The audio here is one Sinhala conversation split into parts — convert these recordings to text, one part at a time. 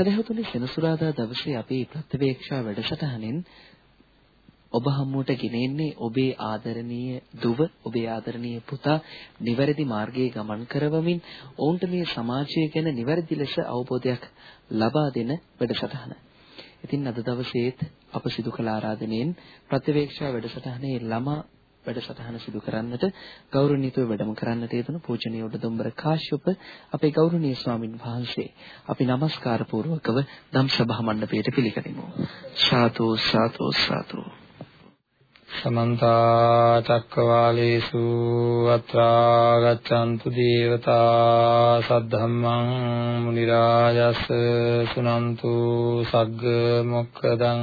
සදහතුනි සෙනසුරාදා දවසේ අපේ ප්‍රතිවේක්ෂා වැඩසටහනෙන් ඔබ හමුවට ගෙනෙන්නේ ඔබේ ආදරණීය දුව ඔබේ ආදරණීය පුතා නිවැරදි මාර්ගයේ ගමන් කරවමින් ඔවුන්ට මේ සමාජය ගැන නිවැරදි ලෙස අවබෝධයක් ලබා දෙන වැඩසටහන. ඉතින් අද දවසේත් අප සිදු කළ ආරාධනෙන් ප්‍රතිවේක්ෂා වැඩසටහනේ ළමා වැඩසටහන සිදු කරන්නට ගෞරවනීයව වැඩම කරන්නට යෙදුණු පූජනීය උඩදුම්බර කාශ්‍යප අපේ ගෞරවනීය ස්වාමින් වහන්සේ. අපි নমස්කාර පූර්වකව ධම් සභා මණ්ඩපයට පිළිගනිමු. සාදු සාදු සාදු. සමන්ත චක්කවාලේසු අත්‍රා ගච්ඡන්තු දේවතා සද්ධම්මං මුනි රාජස් සුනන්තු සග්ග මොක්කදං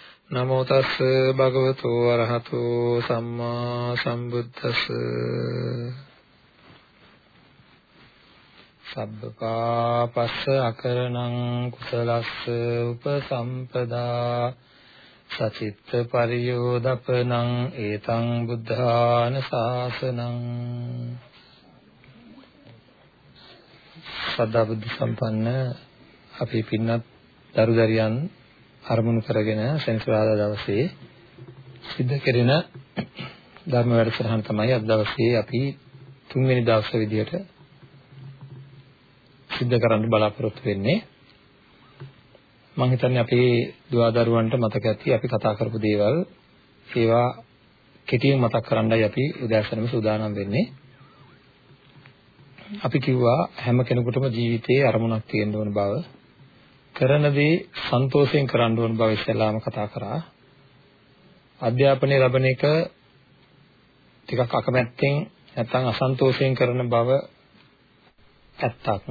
නමෝ තස්ස භගවතු වරහතු සම්මා සම්බුද්දස්ස සබ්බපාපස්ස අකරණං කුසලස්ස උපසම්පදා සචිත්ත පරියෝදපනං ඒතං බුද්ධාන ශාසනං සදා බුද්ධ සම්පන්න අපි පින්වත් දරුදරියන් අරමුණු කරගෙන සෙනසුරාදා දවසේ සිද්ධ කෙරෙන ධර්ම වැඩසටහන තමයි අද දවසේ අපි තුන්වෙනි දවසේ විදිහට සිද්ධ කරන්න බලාපොරොත්තු වෙන්නේ. මම හිතන්නේ අපේ දුවදරුවන්ට මතක ඇති අපි කතා කරපු දේවල් ඒවා කෙටියෙන් මතක් කරන්නයි අපි උදෑසනම සූදානම් වෙන්නේ. අපි කිව්වා හැම කෙනෙකුටම ජීවිතයේ අරමුණක් තියෙන්න ඕන බව. කරන දේ සන්තෝෂයෙන් කරන්න ඕන බව ඉස්සෙල්ලාම කතා කරා. අධ්‍යාපනය ලැබෙන එක ටිකක් අකමැත්තෙන් නැත්නම් අසන්තෝෂයෙන් කරන බව ඇත්තක්.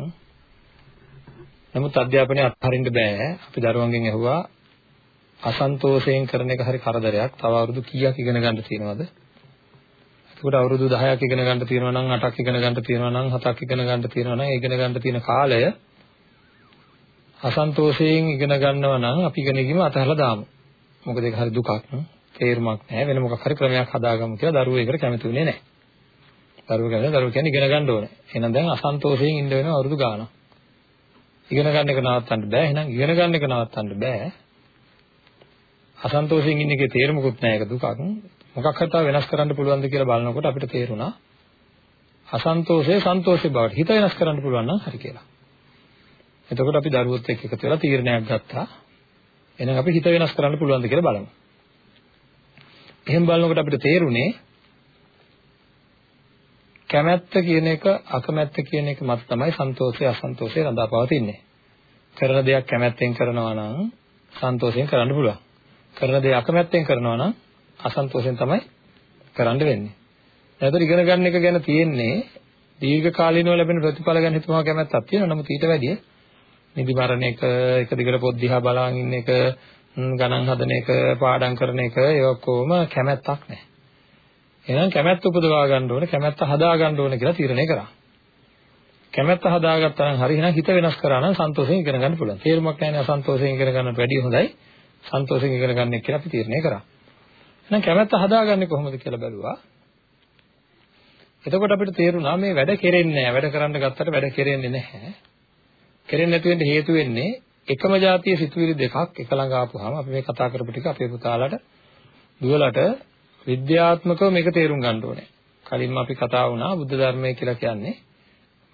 නමුත් අධ්‍යාපනය අත්හරින්න බෑ. අපි දරුවන්ගෙන් ඇහුවා අසන්තෝෂයෙන් කරන එක හරි කරදරයක්. තව අවුරුදු කීයක් ඉගෙන ගන්න තියෙනවද? එතකොට අවුරුදු 10ක් ඉගෙන ගන්න තියෙනවා නම් 8ක් ඉගෙන ගන්න තියෙනවා නම් 7ක් ඉගෙන ගන්න තියෙනවා නම් ඉගෙන ගන්න තියෙන කාලය අසන්තෝෂයෙන් ඉගෙන ගන්නවා නම් අපි ඉගෙන ගීම අතහැරලා දාමු. මොකද ඒක හරි දුකක් තේරුමක් නැහැ වෙන මොකක් හරි ක්‍රමයක් හදාගමු කියලා දරුවෝ ඒකට කැමති වෙන්නේ නැහැ. දරුවෝ කියන්නේ දරුවෝ කියන්නේ ඉගෙන ගන්න ඕනේ. එහෙනම් දැන් අසන්තෝෂයෙන් ඉන්න වෙනවා අවුරුදු ගාණක්. ඉගෙන ගන්න එක නවත්තන්න බෑ. එහෙනම් ඉගෙන ගන්න එක නවත්තන්න බෑ. අසන්තෝෂයෙන් ඉන්න එකේ තේරුමකුත් නැහැ ඒක දුකක්. මොකක් හරි තව වෙනස් කරන්න පුළුවන්ද කියලා බලනකොට අපිට තේරුණා අසන්තෝෂය සන්තෝෂය බවට හිත වෙනස් කරන්න පුළුවන් නම් හරි කියලා. එතකොට අපි දරුවොත් එක්ක එකතු වෙලා තීරණයක් ගත්තා. එහෙනම් අපි හිත වෙනස් කරන්න පුළුවන්ද කියලා බලමු. එහෙම බලනකොට අපිට තේරුනේ කැමැත්ත කියන එක අකමැත්ත කියන එක මත තමයි සන්තෝෂය අසන්තෝෂය රඳාපවතින්නේ. කරන දෙයක් කැමැත්තෙන් කරනවා නම් සන්තෝෂයෙන් කරන්න පුළුවන්. කරන දේ අකමැත්තෙන් කරනවා නම් අසන්තෝෂයෙන් තමයි කරන්න වෙන්නේ. එතකොට ඉගෙන ගන්න එක ගැන තියෙන්නේ දීර්ඝ කාලීනව ලැබෙන ප්‍රතිඵල ගැන හිතුවම කැමැත්තක් තියෙනවා. නමුත් ඊට වැඩිය නිදි මරණ එක, එක දිගට පොත් දිහා බලාගෙන ඉන්න එක, ගණන් හදන එක, පාඩම් කරන එක ඒ ඔක්කොම කැමැත්තක් නැහැ. එහෙනම් කැමැත්ත උපදවා ගන්න ඕනේ, කැමැත්ත හදා ගන්න ඕනේ කියලා තීරණය කරා. කැමැත්ත හදාගත්තා නම් හරි එහෙනම් හිත වෙනස් කරා නම් සන්තෝෂයෙන් ඉගෙන ගන්න පුළුවන්. තේරුමක් නැහැ නේ අසන්තෝෂයෙන් ඉගෙන ගන්නට වැඩිය හොඳයි. සන්තෝෂයෙන් ඉගෙන ගන්න එක කියලා අපි තීරණය කරා. එහෙනම් කැමැත්ත හදාගන්නේ කොහොමද කියලා බැලුවා. එතකොට අපිට තේරුණා මේ වැඩ කෙරෙන්නේ නැහැ. වැඩ කරන්න ගත්තට වැඩ කෙරෙන්නේ නැහැ. කෙරෙන්නේ නැති වෙන්න හේතු වෙන්නේ එකම જાතිය සිතුවිලි දෙකක් එක ළඟ ආපුවාම අපි මේ කතා කරපු ටික අපේ පුතාලට දුවලට විද්‍යාත්මකව මේක තේරුම් ගන්න ඕනේ. කලින්ම අපි කතා වුණා බුද්ධ ධර්මය කියලා කියන්නේ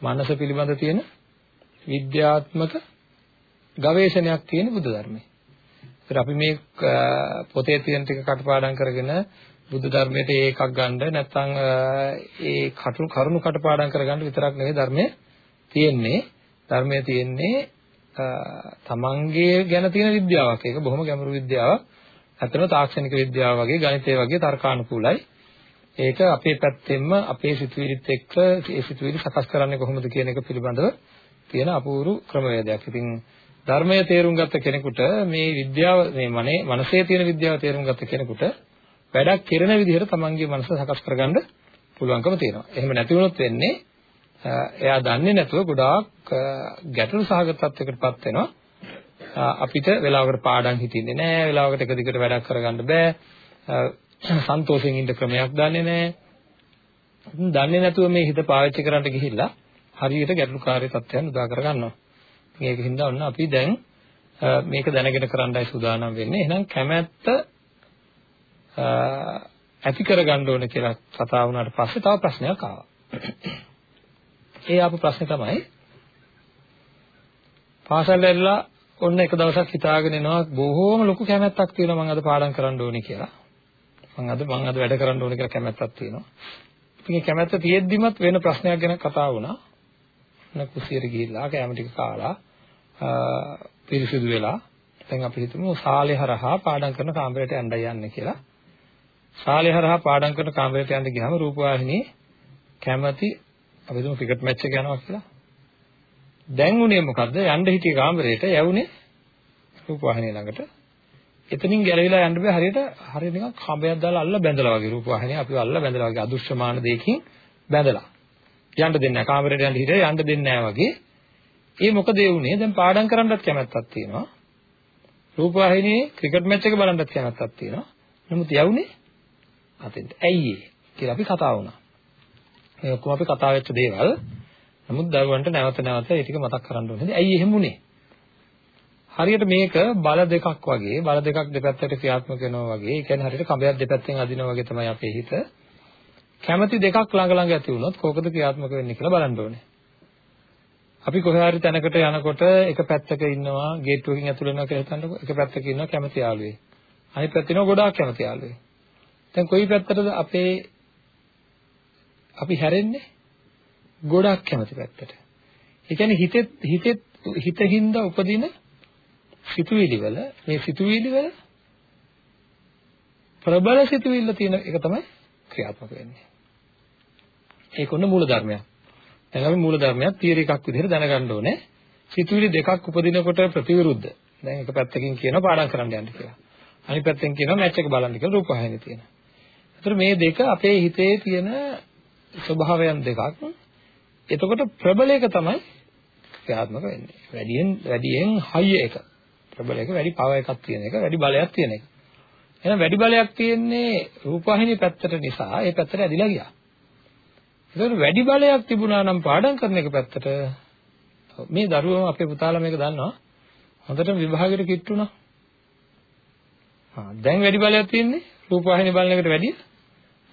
මනස පිළිබඳ තියෙන විද්‍යාත්මක ගවේෂණයක් තියෙන බුද්ධ ධර්මය. ඒත් අපි මේ පොතේ තියෙන ටික කටපාඩම් කරගෙන බුද්ධ ධර්මයට ඒකක් ගන්න නැත්නම් ඒ කරුණු කටපාඩම් කරගන්න විතරක් නෙවෙයි ධර්මයේ තියෙන්නේ ධර්මයේ තියෙන්නේ තමන්ගේ ගැන තියෙන විද්‍යාවක්. ඒක බොහොම ගැඹුරු විද්‍යාවක්. ඇත්තම තාක්ෂණික විද්‍යාව වගේ ගණිතය වගේ තර්කානුකූලයි. ඒක අපේ පැත්තෙන්ම අපේ සිතුවිලිත් එක්ක ඒ සිතුවිලි සකස් කරන්නේ කොහොමද කියන එක පිළිබඳව තියෙන අපූර්ව ක්‍රමවේදයක්. ඉතින් ධර්මය තේරුම් ගත්ත කෙනෙකුට මේ විද්‍යාව මේ මනේ මනසේ තියෙන විද්‍යාව තේරුම් ගත්ත කෙනෙකුට වැඩක් කෙරෙන විදිහට තමන්ගේ මනස සකස් කරගන්න පුළුවන්කම තියෙනවා. එහෙම නැති වුණොත් වෙන්නේ එයා දන්නේ නැතුව ගොඩාක් ගැටලු සහගත තත්යකටපත් වෙනවා. අපිට වෙලාවකට පාඩම් හිතින්නේ නැහැ, වෙලාවකට එක දිගට වැඩක් කරගන්න බෑ. සන්තෝෂෙන් ඉන්න ක්‍රමයක් දන්නේ නැහැ. දන්නේ නැතුව මේ හිත පාවිච්චි කරන්න ගිහිල්ලා හරියට ගැටලුකාරී තත්ත්වයන් උදා කරගන්නවා. ඉතින් ඒක හින්දා ඔන්න අපි දැන් මේක දැනගෙන කරන්නයි සූදානම් වෙන්නේ. එහෙනම් කැමැත්ත ඇති කරගන්න ඕන කියලා කතා වුණාට පස්සේ තව ප්‍රශ්නයක් ආවා. ඒ ආපු ප්‍රශ්නේ තමයි පාසල් ඇරලා ඔන්න එක දවසක් හිතාගෙන එනවා බොහෝම ලොකු කැමැත්තක් තියෙනවා මම අද පාඩම් කරන්න ඕනේ කියලා. මම අද මම අද වැඩ කරන්න ඕනේ කියලා කැමැත්තක් තියෙනවා. ඉතින් ඒ කැමැත්ත තියෙද්දිමත් වෙන ප්‍රශ්නයක් ගැන කතා වුණා. නැ කුසියට ගිහිල්ලා කැම ටික කාලා පිරිසිදු වෙලා දැන් අපි හිතමු ශාලේ හරහා පාඩම් කරන කාමරයට යන්නයි යන්නේ කියලා. ශාලේ හරහා පාඩම් කරන කාමරයට යන්න ගියාම රූපවාහිනියේ කැමැති අපි හිතමු ක්‍රිකට් මැච් එක යනවා කියලා. දැන් උනේ මොකද්ද? යන්න හිටිය කාමරයට යවුනේ රූපවාහිනිය ළඟට. එතනින් ගැලවිලා යන්න බෑ හරියට හරියට නිකන් කඹයක් දාලා අල්ල බැඳලා වගේ රූපවාහිනිය අපිව අල්ල බැඳලා වගේ අදෘශ්‍යමාන දෙයකින් බැඳලා. යන්න දෙන්නේ නැහැ. කාමරයට යන්න හිටිය යන්න දෙන්නේ නැහැ වගේ. ඒ මොකද ඒ උනේ? දැන් පාඩම් කරන්නත් කැමැත්තක් තියෙනවා. රූපවාහිනියේ ක්‍රිකට් මැච් එක බලන්නත් කැමැත්තක් තියෙනවා. නමුත් යවුනේ අතෙන්ට. ඇයි ඒ කියලා අපි කතා වුණා. මේ ඔක්කොම අපි කතා වෙච්ච දේවල්. නමුත් දරුවන්ට නැවත නැවත ඒ ටික මතක් කරන්න ඕනේ. ඇයි එහෙම උනේ? හරියට මේක බල දෙකක් වගේ බල දෙකක් දෙපැත්තට ක්‍රියාත්මක වෙනවා වගේ. ඒ කියන්නේ හරියට කඹයක් දෙපැත්තෙන් අදිනවා වගේ තමයි අපේ හිත. කැමැති දෙකක් ළඟ ළඟ ඇති වුණොත් කෝකද ක්‍රියාත්මක වෙන්නේ කියලා බලන්න ඕනේ. අපි කොහේ හරි තැනකට යනකොට එක පැත්තක ඉන්නවා ගේට්ටුවකින් ඇතුල් වෙනවා කියලා හිතන්නකො. එක පැත්තක ඉන්නවා කැමැති යාළුවෙක්. අනිත් පැත්තේ ඉන්නවා ගොඩාක් කැමැති යාළුවෙක්. දැන් කොයි පැත්තටද අපේ අපි හැරෙන්නේ? ගොඩක් කැමති පැත්තට. ඒ කියන්නේ හිතෙත් හිතෙත් හිතින්ද උපදින සිතුවිලි වල මේ සිතුවිලි වල ප්‍රබල සිතුවිල්ල තියෙන එක තමයි ක්‍රියාත්මක වෙන්නේ. ඒක උන්න මූල ධර්මයක්. දැන් අපි මූල ධර්මයක් තියරි එකක් විදිහට දැනගන්න ඕනේ. සිතුවිලි දෙකක් උපදිනකොට ප්‍රතිවිරුද්ධ. දැන් එක පැත්තකින් කියනවා පාඩම් කරන්න යන්න කියලා. අනිත් පැත්තෙන් කියනවා මැච් එක බලන්න කියලා රූපවාහිනිය තියෙනවා. ඒතර මේ දෙක අපේ හිතේ තියෙන ස්වභාවයන් දෙකක්. එතකොට ප්‍රබල එක තමයි ක්‍රියාත්මක වෙන්නේ. වැඩියෙන් වැඩියෙන් හයිය එක. ප්‍රබල එක වැඩි පව එකක් තියෙන එක, වැඩි බලයක් තියෙන එක. එහෙනම් වැඩි බලයක් තියෙන්නේ රූපවාහිනිය පැත්තට නිසා ඒ පැත්තට ඇදිලා ගියා. ඒතකොට වැඩි බලයක් තිබුණා නම් පාඩම් කරන එක පැත්තට මේ දරුවම අපේ පුතාලා මේක දන්නවා. හොඳටම විභාගෙට කිට්ටුණා. ආ දැන් වැඩි බලයක් තියෙන්නේ රූපවාහිනිය බලන එකට වැඩිය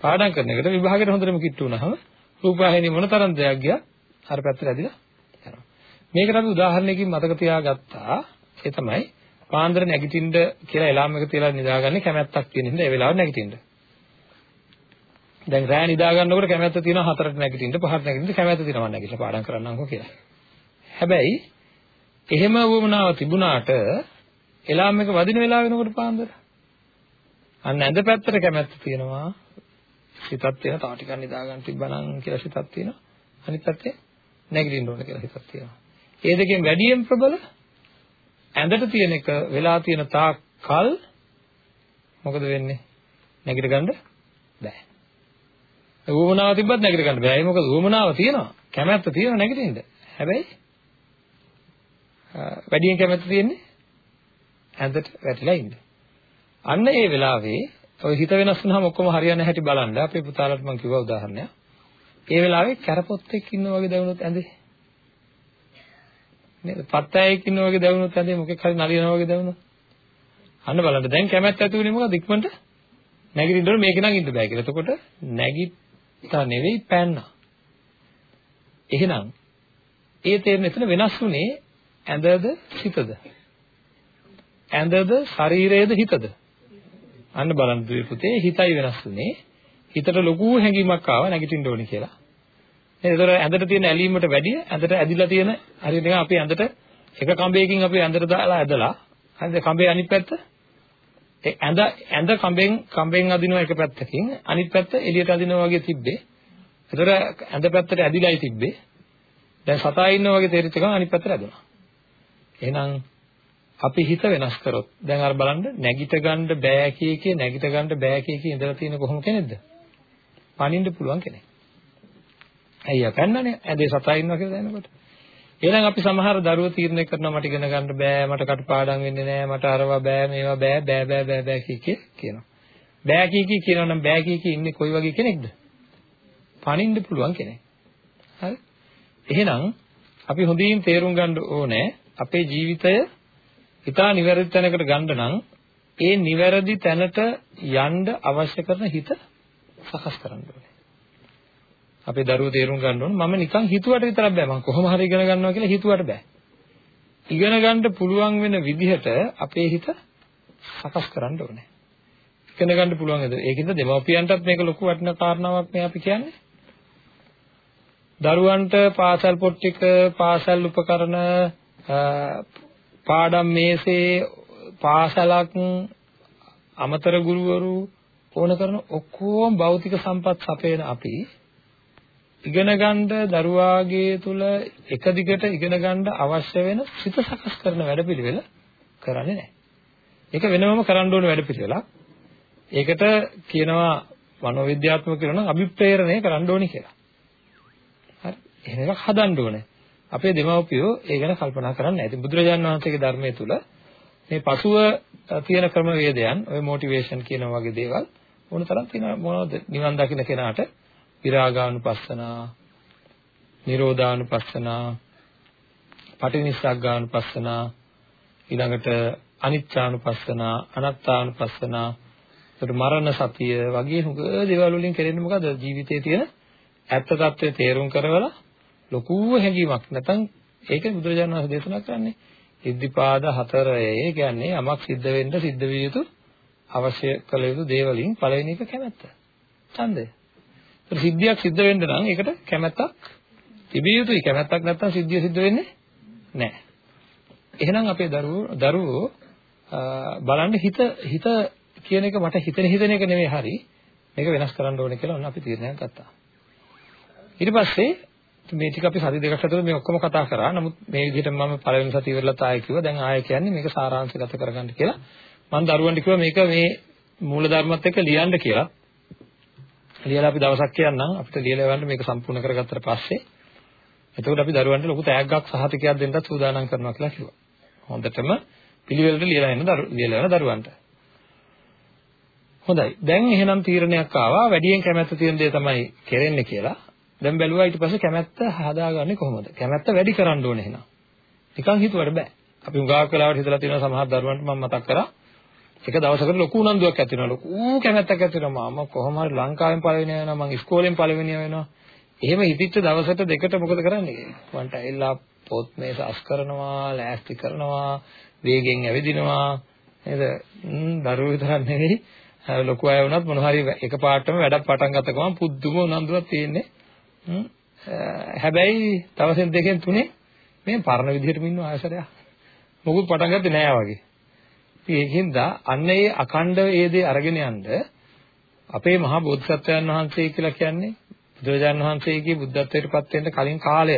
පාඩම් කරන එකට විභාගෙට හොඳටම කිට්ටු වුණාම රූපවාහිනිය මොන තරම් දෙයක් ගියා අර පැත්තට ඇදිලා යනවා. මේකට අපි උදාහරණයකින් මතක තියාගත්තා. ඒ තමයි පාන්දර නැගිටින්න කියලා එලාම් එක තියලා නිදාගන්නේ කැමැත්තක් තියෙන හින්දා ඒ වෙලාවට නැගිටින්න. දැන් රෑ නිදා ගන්නකොට කැමැත්ත තියෙනවා හතරට නැගිටින්න පහට නැගිටින්න කැමැත්ත තියෙනවා නැගිටලා පාඩම් කරන්නම්කෝ කියලා. හැබැයි එහෙම වුණාව තිබුණාට එලාම් එක වදින වෙලාව වෙනකොට පාන්දර අන්න ඇඳ පැත්තට කැමැත්ත තියෙනවා හිතක් තියෙන තා ටිකක් නිදා ගන්න තිබ්බනම් කියලා හිතක් තියෙනවා. අනිත් පැත්තේ නැගිටින්න ඕන කියලා හිතක් තියෙනවා. ඒ දෙකෙන් වැඩියෙන් ප්‍රබල ඇඳට තියෙන එක වෙලා තියෙන තාක් කල් මොකද වෙන්නේ? නැගිට ගන්න බෑ. ඌමනාව තිබ්බත් නැගිට ගන්න බෑ. ඒ මොකද ඌමනාව තියෙනවා. කැමැත්ත තියෙනවා නැගිටින්න. හැබැයි වැඩියෙන් කැමැත්ත තියෙන්නේ ඇඳට වැටිලා ඉන්න. අන්න ඒ වෙලාවේ ඔය හිත වෙනස් වුනහම ඔක්කොම හරියන්නේ නැහැටි බලන්න අපේ පුතාලට මම කිව්වා උදාහරණයක්. ඒ වෙලාවේ කැරපොත්තෙක් ඉන්නා වගේ දැවුනොත් ඇඳේ. නේද? පත්තෑයෙක් ඉන්නා වගේ දැවුනොත් ඇඳේ මොකෙක් හරි නලියනවා වගේ දැවුනොත්. අන්න බලන්න දැන් කැමැත්ත ඇති වෙන්නේ මොකද? ඉක්මනට නැගිටින්න ඕනේ මේක නම් ඉන්න බෑ කියලා. එතකොට නැගිට්ටා නෙවෙයි පැන්නා. එහෙනම් ඒ තේරෙන එතන වෙනස් වුණේ ඇඳද හිතද? ඇඳද ශරීරයේද හිතද? අන්න බලන්න දුවේ පුතේ හිතයි වෙනස් වුනේ. හිතට ලොකු හැඟීමක් ආවා නැගිටින්න ඕනේ කියලා. නේද? ඒතර ඇඳට තියෙන ඇලීමට වැඩිය ඇඳට ඇදිලා තියෙන හරියට නිකන් අපි ඇඳට එක කඹයකින් අපි ඇඳට දාලා ඇදලා හරිද කඹේ අනිත් පැත්ත ඒ ඇඳ ඇඳ කඹෙන් කඹෙන් අදිනවා එක පැත්තකින් අනිත් පැත්ත එළියට අදිනවා වගේ තිබ්බේ. ඒතර ඇඳ පැත්තට ඇදිලායි තිබ්බේ. දැන් සතා ඉන්නවා වගේ තේරිච්ච ගමන් අනිත් පැත්තට ඇදුණා. එහෙනම් අපි හිත වෙනස් කරොත් දැන් අර බලන්න නැගිට ගන්න බෑ කිය කිය නැගිට ගන්න බෑ කිය කිය ඉඳලා තියෙන කොහොම කෙනෙක්ද? පණින්න පුළුවන් කෙනෙක්. අයියා පැන්නනේ ඇදේ සතා ඉන්නවා කියලා දැනනකොට. එහෙනම් අපි සමහර දරුවෝ තීරණය කරනවා මට ඉගෙන ගන්න බෑ මට කටපාඩම් වෙන්නේ නෑ මට අරවා බෑ මේවා බෑ බෑ බෑ බෑ බෑ කිය කිය කියනවා. බෑ කිය කිය කියනවා නම් බෑ කිය කිය ඉන්නේ කොයි වගේ කෙනෙක්ද? පණින්න පුළුවන් කෙනෙක්. හරි? එහෙනම් අපි හොඳින් තේරුම් ගන්න ඕනේ අපේ ජීවිතය හිතා නිවැරදි තැනකට ගන්න නම් ඒ නිවැරදි තැනට යන්න අවශ්‍ය කරන හිත සකස් කරන්න ඕනේ. අපේ දරුවෝ තේරුම් ගන්න ඕන මම නිකන් හිතුවට විතරක් බෑ මම කොහොම හරි ඉගෙන ගන්නවා කියලා හිතුවට බෑ. ඉගෙන ගන්න පුළුවන් වෙන විදිහට අපේ හිත සකස් කරන්න ඕනේ. ඉගෙන ගන්න පුළුවන් නේද? ඒකින්ද දෙමව්පියන්ටත් මේක ලොකු වටිනා කාරණාවක් මේ අපි කියන්නේ. දරුවන්ට පාසල් පොත් ටික, පාසල් උපකරණ, පාඩම් මේසේ, පාසලක්, අමතර ගුරුවරු ඕන කරන ඔක්කොම භෞතික සම්පත් සපයන අපි ඉගෙන ගන්න දරුවාගේ තුල එක දිගට ඉගෙන ගන්න අවශ්‍ය වෙන සිත සකස් කරන වැඩපිළිවෙල කරන්නේ නැහැ. ඒක වෙනමම කරන්න ඕන වැඩපිළිවෙලක්. ඒකට කියනවා මනෝවිද්‍යාත්මක කියනවා නම් අභිප්‍රේරණය කරන්න ඕනි කියලා. හරි. එහෙම එකක් හදන්න ඕනේ. අපේ දෙමව්පියෝ ඒ ගැන කල්පනා කරන්නේ නැහැ. ඉතින් බුදුරජාණන් වහන්සේගේ ධර්මයේ තුල මේ පසුව තියෙන ක්‍රමවේදයන්, ඔය මොටිවේෂන් කියන වගේ දේවල් ඕන තරම් තියෙනවා මොනවද නිවන් දකින්න කෙනාට විරාගානුපස්සනා, නිරෝධානුපස්සනා, පටිනිස්සග්ගානුපස්සනා, ඊළඟට අනිච්චානුපස්සනා, අනත්තානුපස්සනා, ඒකට මරණ සතිය වගේ හුඟ දේවල් වලින් කරන්නේ මොකද? ජීවිතයේ තියෙන ඇත්ත తත්වය තේරුම් කරවලා ලොකු හැඟීමක් නැත්නම් ඒක බුදුරජාණන් වහන්සේ දේශනා කරන්නේ ඉද්ධිපාද හතරේ කියන්නේ යමක් සිද්ධ වෙන්න සිද්ධ විය යුතු අවශ්‍ය කළ යුතු දේවලින් පළවෙනි එක කැමැත්ත. ඡන්දය. සිද්ධියක් සිද්ධ වෙන්න නම් ඒකට කැමැත්තක් තිබිය යුතුයි. කැමැත්තක් නැත්නම් සිද්ධිය සිද්ධ වෙන්නේ නැහැ. එහෙනම් අපේ දරුවෝ දරුවෝ බලන්න හිත හිත කියන එක මට හිතෙන හිතෙන එක නෙමෙයි හරි. මේක වෙනස් කරන්න ඕනේ කියලා ඔන්න අපි තීරණයක් ගත්තා. ඊට පස්සේ මේ ටික අපි සති දෙකක් ඇතුළත මේ ඔක්කොම කතා කරා. නමුත් මේ විදිහට මම පළවෙනි සතිය ඉවරලත් ආයෙ කිව්වා. දැන් ආයෙ කියන්නේ මේක සාරාංශගත කරගන්න කියලා. මම දරුවන්ට කිව්වා මේක මේ මූලධර්මات එක්ක ලියන්න කියලා. ලියලා අපි දවසක් කියන්නම් අපිට ලියලා යවන්න මේක සම්පූර්ණ කරගත්තට පස්සේ එතකොට අපි දරුවන්ට ලොකු තෑග්ගක් සහතිකයක් දෙන්නත් සූදානම් කරනවා කියලා කිව්වා. හොඳටම පිළිවෙලට ලියලා එන්න ලියලා යන දරුවන්ට. හොඳයි. දැන් එහෙනම් තීරණයක් ආවා වැඩියෙන් කැමැත්ත තියෙන දේ තමයි කෙරෙන්නේ කියලා. දැන් බැලුවා ඊට පස්සේ කැමැත්ත හදාගන්නේ කොහොමද? කැමැත්ත වැඩි කරන්න ඕනේ එහෙනම්. නිකන් හිතුවට බෑ. අපි උගාවක් වෙලාවට හිතලා තියෙනවා සමහර දරුවන්ට මම මතක් කරා. එක දවසකට ලොකු උනන්දුවක් ඇති වෙනවා. ලොකු කැමැත්තක් ඇති වෙනවා. මම කොහොම හරි ලංකාවෙන් පළවෙනි වෙනවා මම ඉස්කෝලෙන් පළවෙනි වෙනවා. එහෙම හිතිච්ච දවසට දෙකට මොකද කරන්නේ? වන්ට ඇවිල්ලා පොත් මේස අස් කරනවා ලෑස්ති කරනවා වේගෙන් ඇවිදිනවා. නේද? දරුවෝ විතරක් නෙවෙයි. ලොකු අය වුණත් මොන හරි එකපාරටම වැඩක් පටන් ගත්ත ගමන් පුදුම උනන්දුවක් තියෙන්නේ. හැබැයි දවසෙන් දෙකෙන් තුනේ මේ පරණ විදිහටම ඉන්න ආයසරයක් මොකුත් පටන් ගත්තේ නෑ වගේ ඒකෙන්ද අන්න ඒ අඛණ්ඩව ඒ දේ අරගෙන යන්න අපේ මහා බෝධිසත්වයන් වහන්සේ කියලා කියන්නේ බුදුරජාණන් වහන්සේගේ බුද්ධත්වයට පත් වෙන්න කලින් කාලය.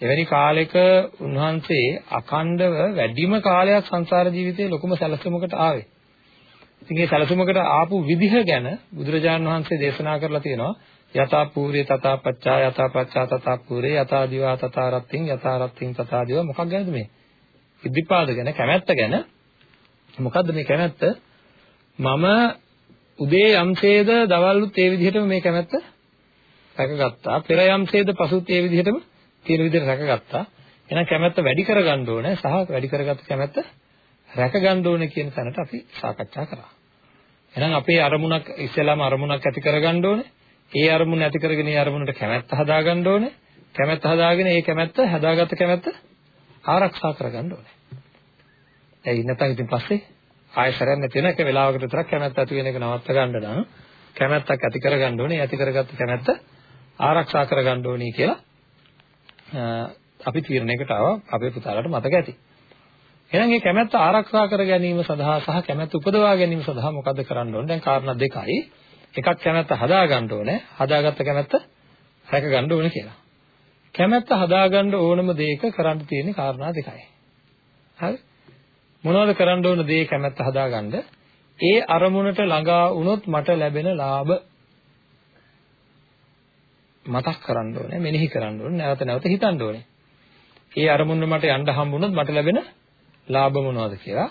එවැනි කාලයක උන්වහන්සේ අඛණ්ඩව වැඩිම කාලයක් සංසාර ජීවිතේ ලොකුම සැලසුමකට ආවේ. ඉතින් මේ සැලසුමකට ආපු විදිහ ගැන බුදුරජාණන් වහන්සේ දේශනා කරලා තියෙනවා යතා පූර්ේ තථා පච්චා යතා පච්චා තථා පූර්ේ යතා දිවා තථා රත්ත්‍ින් යතා රත්ත්‍ින් තථා දිවා මොකක් ගැනද මේ? ඉද්ධිපාද ගැන කැමැත්ත ගැන මොකද්ද මේ කැමැත්ත? මම උදේ යම්සේද දවල්ුත් ඒ විදිහටම මේ කැමැත්ත රැකගත්තා. පෙර යම්සේද පසුත් ඒ විදිහටම තියෙන විදිහට රැකගත්තා. එහෙනම් කැමැත්ත වැඩි කරගන්න ඕනේ සහ වැඩි කරගත්ත කැමැත්ත රැකගන්න ඕනේ කියන තැනට අපි සාකච්ඡා කරා. එහෙනම් අපේ අරමුණක් ඉස්සෙල්ලාම අරමුණක් ඇති කරගන්න ඕනේ. ඒ අරමුණ ඇති කරගෙන ඒ අරමුණට කැමැත්ත හදාගන්න ඕනේ. කැමැත්ත හදාගෙන ඒ කැමැත්ත හදාගත්ත කැමැත්ත ආරක්ෂා කරගන්න ඕනේ. ඇයි නැත්නම් ඉතින් පස්සේ ආයෙ සරයක් නැති වෙන එක වෙලාවකට විතරක් කැමැත්ත ඇති වෙන එක නවත්ත ගන්න නම් කැමැත්තක් ඇති කරගන්න ඕනේ. ඇති කරගත්ත කැමැත්ත ආරක්ෂා කරගන්න ඕනේ කියලා අපි තීරණයකට ආවා අපේ පුතාලට මතක ඇති. එහෙනම් මේ කැමැත්ත ආරක්ෂා කර ගැනීම සඳහා සහ කැමැත්ත උපදවා ගැනීම සඳහා මොකද කරන්න ඕනේ? දැන් කාරණා දෙකයි. එකක් කැමැත්ත හදා ගන්න ඕනේ. හදාගත්ත කැමැත්ත රැක ගන්න ඕනේ කියලා. කැමැත්ත හදාගන්න ඕනම දෙයක කරන්න තියෙන කාරණා දෙකයි. හරි? මොනවද කරන්න ඕන දේ කැමැත්ත හදාගන්න? ඒ අරමුණට ළඟා වුණොත් මට ලැබෙන ලාභ මතක් කරන්න ඕනේ, මෙනෙහි කරන්න ඕනේ, නැවත නැවත හිතන්න ඕනේ. ඒ අරමුණ මට යන්න හම්බුනොත් මට ලැබෙන ලාභ මොනවද කියලා.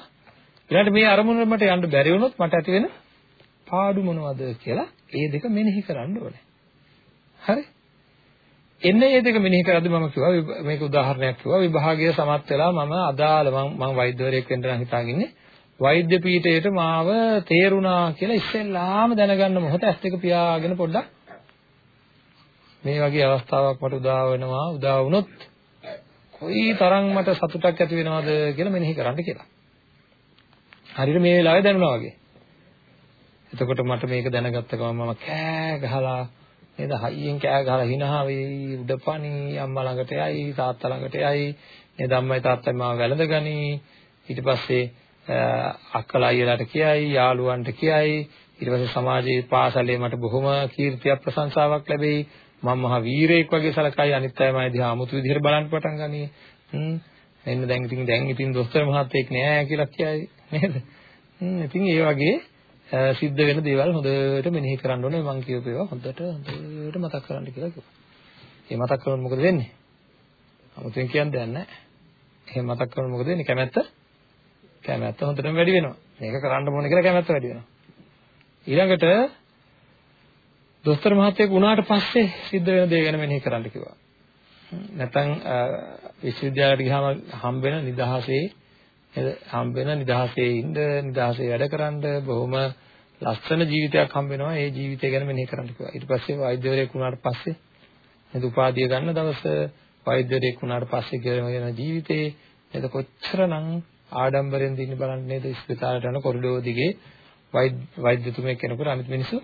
ඊළඟට මේ අරමුණ මට යන්න බැරි වුණොත් මට ඇති වෙන පාඩු මොනවද කියලා ඒ දෙක මෙනෙහි කරන්න ඕනේ. හරි? එන්නේ මේ දෙක මෙනෙහි කරද්දී මම කිව්වා මේක උදාහරණයක් කිව්වා විභාගය සමත් වෙලා මම අදාළ මම මම වෛද්‍යවරයෙක් වෙන්න නම් හිතාගින්නේ වෛද්‍ය පීඨයට මාව තේරුණා කියලා ඉස්සෙල්ලාම දැනගන්න මොහොත ඇස් දෙක පියාගෙන පොඩ්ඩක් මේ වගේ අවස්ථාවක් මට උදා වෙනවා උදා වුණොත් කොයි තරම් මට සතුටක් ඇති වෙනවද කියලා මෙනෙහි කරන්න කියලා. හරියට මේ වෙලාවේ දැනුණා වගේ. එතකොට මට මේක දැනගත්ත ගමන් මම කෑ ගහලා නේද? හයියෙන් කෑ ගහලා hina වෙයි උඩපණි අම්මා ළඟට යයි තාත්තා ළඟට යයි නේද? අම්මයි තාත්තයි මාව වැළඳගනි. ඊට පස්සේ අක්කලා අයියලාට කියයි යාළුවන්ට කියයි. ඊට පස්සේ සමාජයේ පාසලේ මට බොහොම කීර්තියක් ප්‍රශංසාවක් ලැබෙයි. මම මහ වීරයෙක් වගේ සලකයි. අනිත් අය මම දිහා 아무තු විදිහට බලන්න පටන් ගනී. හ්ම්. එන්න දැන් ඉතින් දැන් ඉතින් දොස්තර මහත්තයෙක් නෑ කියලා කියයි නේද? හ්ම්. ඉතින් ඒ වගේ සිද්ධ වෙන දේවල් හොඳට මෙනෙහි කරන්න ඕනේ මම කියපු ඒවා හොඳට හොඳට මතක් කරගන්න කියලා කිව්වා. ඒ මතක් කරනකොට මොකද වෙන්නේ? 아무තෙන් කියන්න දෙයක් නැහැ. එහෙම මතක් කරනකොට මොකද වෙන්නේ? කැමැත්ත කැමැත්ත හොඳටම වැඩි වෙනවා. මේක කරන්න ඕනේ කියලා කැමැත්ත වැඩි වෙනවා. ඊළඟට දොස්තර මහත්තයෙක් වුණාට පස්සේ සිද්ධ වෙන දේ ගැන මෙනෙහි කරන්න කිව්වා. නැත්නම් විශ්වවිද්‍යාලයට ගියාම හම්බ වෙන නිදහසේ හම්බ වෙන නිදහසේ ඉන්න නිදහසේ වැඩ කරන්න බොහොම ලස්සන ජීවිතයක් හම්බ වෙනවා ඒ ජීවිතය ගැන මෙනෙහි කරන්න කිව්වා. ඊට පස්සේ වෛද්‍යවරයෙක් වුණාට පස්සේ නේද උපාධිය ගන්න දවස වෛද්‍යවරයෙක් වුණාට පස්සේ ගෙවන ජීවිතේ නේද කොච්චරනම් ආඩම්බරෙන් දින්න බලන්න නේද ස්පිතාලට යන කොරිඩෝර දිගේ වෛද්‍යතුමෙක් කෙනෙකුට අනිත් මිනිස්සු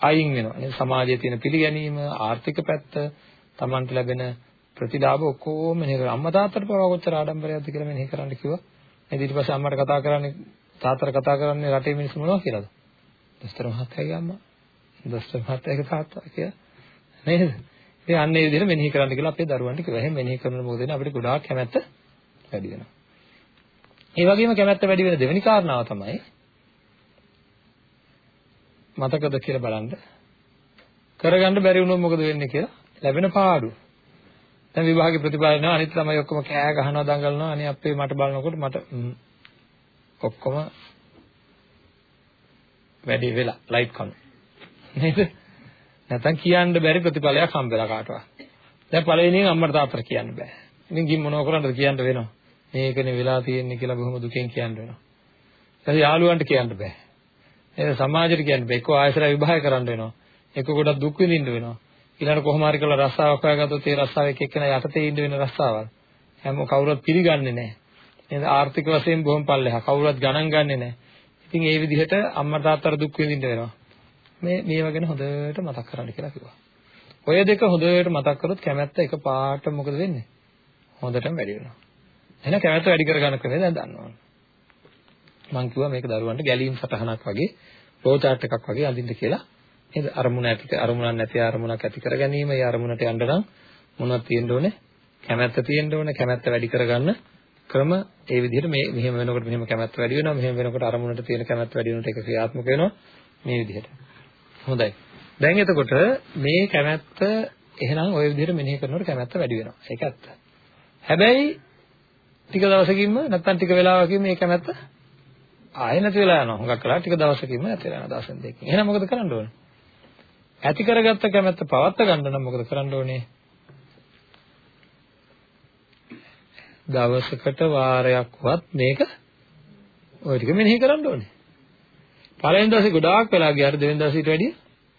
අයින් වෙනවා. නේද? සමාජයේ තියෙන පිළිගැනීම ආර්ථික පැත්ත Tamanට ලැබෙන ප්‍රතිලාභ ඔක්කොම මෙහෙ කරා අම්මා තාත්තට පවා කොච්චර ආඩම්බරයක්ද කියලා මෙහෙ කරන්න කිව්වා. නේද ඊට පස්සේ අම්මට කතා කරන්නේ තාත්තට කතා කරන්නේ රටේ මිනිස්සු මොනවා කියලාද? දොස්තර මහත්තයාගේ අම්මා, දොස්තර මහත්තයාගේ තාත්තා කියලා නේද? ඉතින් අන්න ඒ විදිහට මෙනෙහි කරන්න කියලා අපේ දරුවන්ට කිව්වා. එහෙනම් මෙනෙහි කරනකොට මොකද වෙන්නේ? අපිට ගොඩාක් කැමැත්ත වැඩි වෙනවා. ඒ වගේම කැමැත්ත වැඩි වෙන දෙවෙනි කාරණාව තමයි මතකද කියලා බලන්න. කරගන්න බැරි වුණොත් මොකද වෙන්නේ කියලා ලැබෙන පාඩු. දැන් විභාගේ ප්‍රතිඵල එනවා. අනිත් ළමයි ඔක්කොම කෑ ගහනවා දඟලනවා අනේ අපේ මට බලනකොට මට ඔක්කොම වැඩි වෙලා ලයිට් කන නේද? නැත්තම් කියන්න බැරි ප්‍රතිඵලයක් හම්බෙලා කාටවත්. දැන් පළවෙනියෙන් අම්මට තාත්තට කියන්න බෑ. ඉතින් ගිහින් මොනව කරන්නද කියන්න වෙනවා. මේකනේ වෙලා තියෙන්නේ කියලා බොහොම දුකෙන් කියන්න වෙනවා. ඊට යාළුවන්ට කියන්න බෑ. නේද? සමාජයට කියන්න බෑ. එක්ක ආයසර විභාග කරන්න වෙනවා. එක්ක ගොඩක් දුක් විඳින්න වෙනවා. ඊළඟ කොහොම හරි කරලා රස්සාවක් හොයාගත්තොත් ඒ රස්සාව එක එක්කෙනා යටතේ ඉන්න වෙන රස්සාවල්. හැම කවුරුත් පිළිගන්නේ නැහැ. නේද? ආර්ථික වශයෙන් බොහොම පල්ලෙහා. කවුරුත් ගණන් ගන්නෙ නැහැ. ඉතින් ඒ විදිහට අම්මා තාත්තට දුක් විඳින්න වෙනවා. මේ මේවා ගැන හොඳට මතක් කරගන්න කියලා කිව්වා. ඔය දෙක හොඳට මතක් කරොත් කැමැත්ත එකපාරට මොකද වෙන්නේ? හොඳටම වැඩි වෙනවා. එහෙනම් කැමැත්ත වැඩි කරගන්න ක්‍රමය දැන් දන්නවනේ. මම කිව්වා මේක දරුවන්ට ගැලීම් සටහනක් වගේ, ෆ්ලෝ chart එකක් වගේ අඳින්න කියලා. නේද? අරමුණ ඇති අරමුණක් නැති අරමුණක් ඇති කර ගැනීම, ඒ අරමුණට යන්න නම් මොනවද තියෙන්න ඕනේ? කැමැත්ත තියෙන්න ඕනේ. කැමැත්ත වැඩි කරගන්න ක්‍රම ඒ විදිහට මේ මෙහෙම වෙනකොට මෙහෙම කැමැත්ත වැඩි වෙනවා. මෙහෙම වෙනකොට අරමුණට තියෙන කැමැත්ත වැඩි වෙනකොට ඒක ක්‍රියාත්මක වෙනවා. මේ විදිහට. හොඳයි. දැන් එතකොට මේ කැමැත්ත එහෙනම් ওই විදිහට මෙනෙහි කරනකොට කැමැත්ත වැඩි වෙනවා. ඒක ඇත්ත. හැබැයි ටික දවසකින්ම නැත්තම් ටික වෙලාවකින් මේ කැමැත්ත ආයෙ නැති වෙලා යනවා. හුඟක් වෙලා ටික දවසකින්ම නැති වෙලා යනවා දවසෙන් දෙකකින්. එහෙනම් මොකද කරන්න ඕනේ? ඇති කරගත්ත කැමැත්ත පවත්වා ගන්න නම් මොකද කරන්න ඕනේ? දවසකට වාරයක්වත් මේක ඔය ටික මෙනෙහි කරන්න ඕනේ. පළවෙනි දවසේ ගොඩාක් වෙලා ගියාට දෙවෙනි දවසට වැඩිය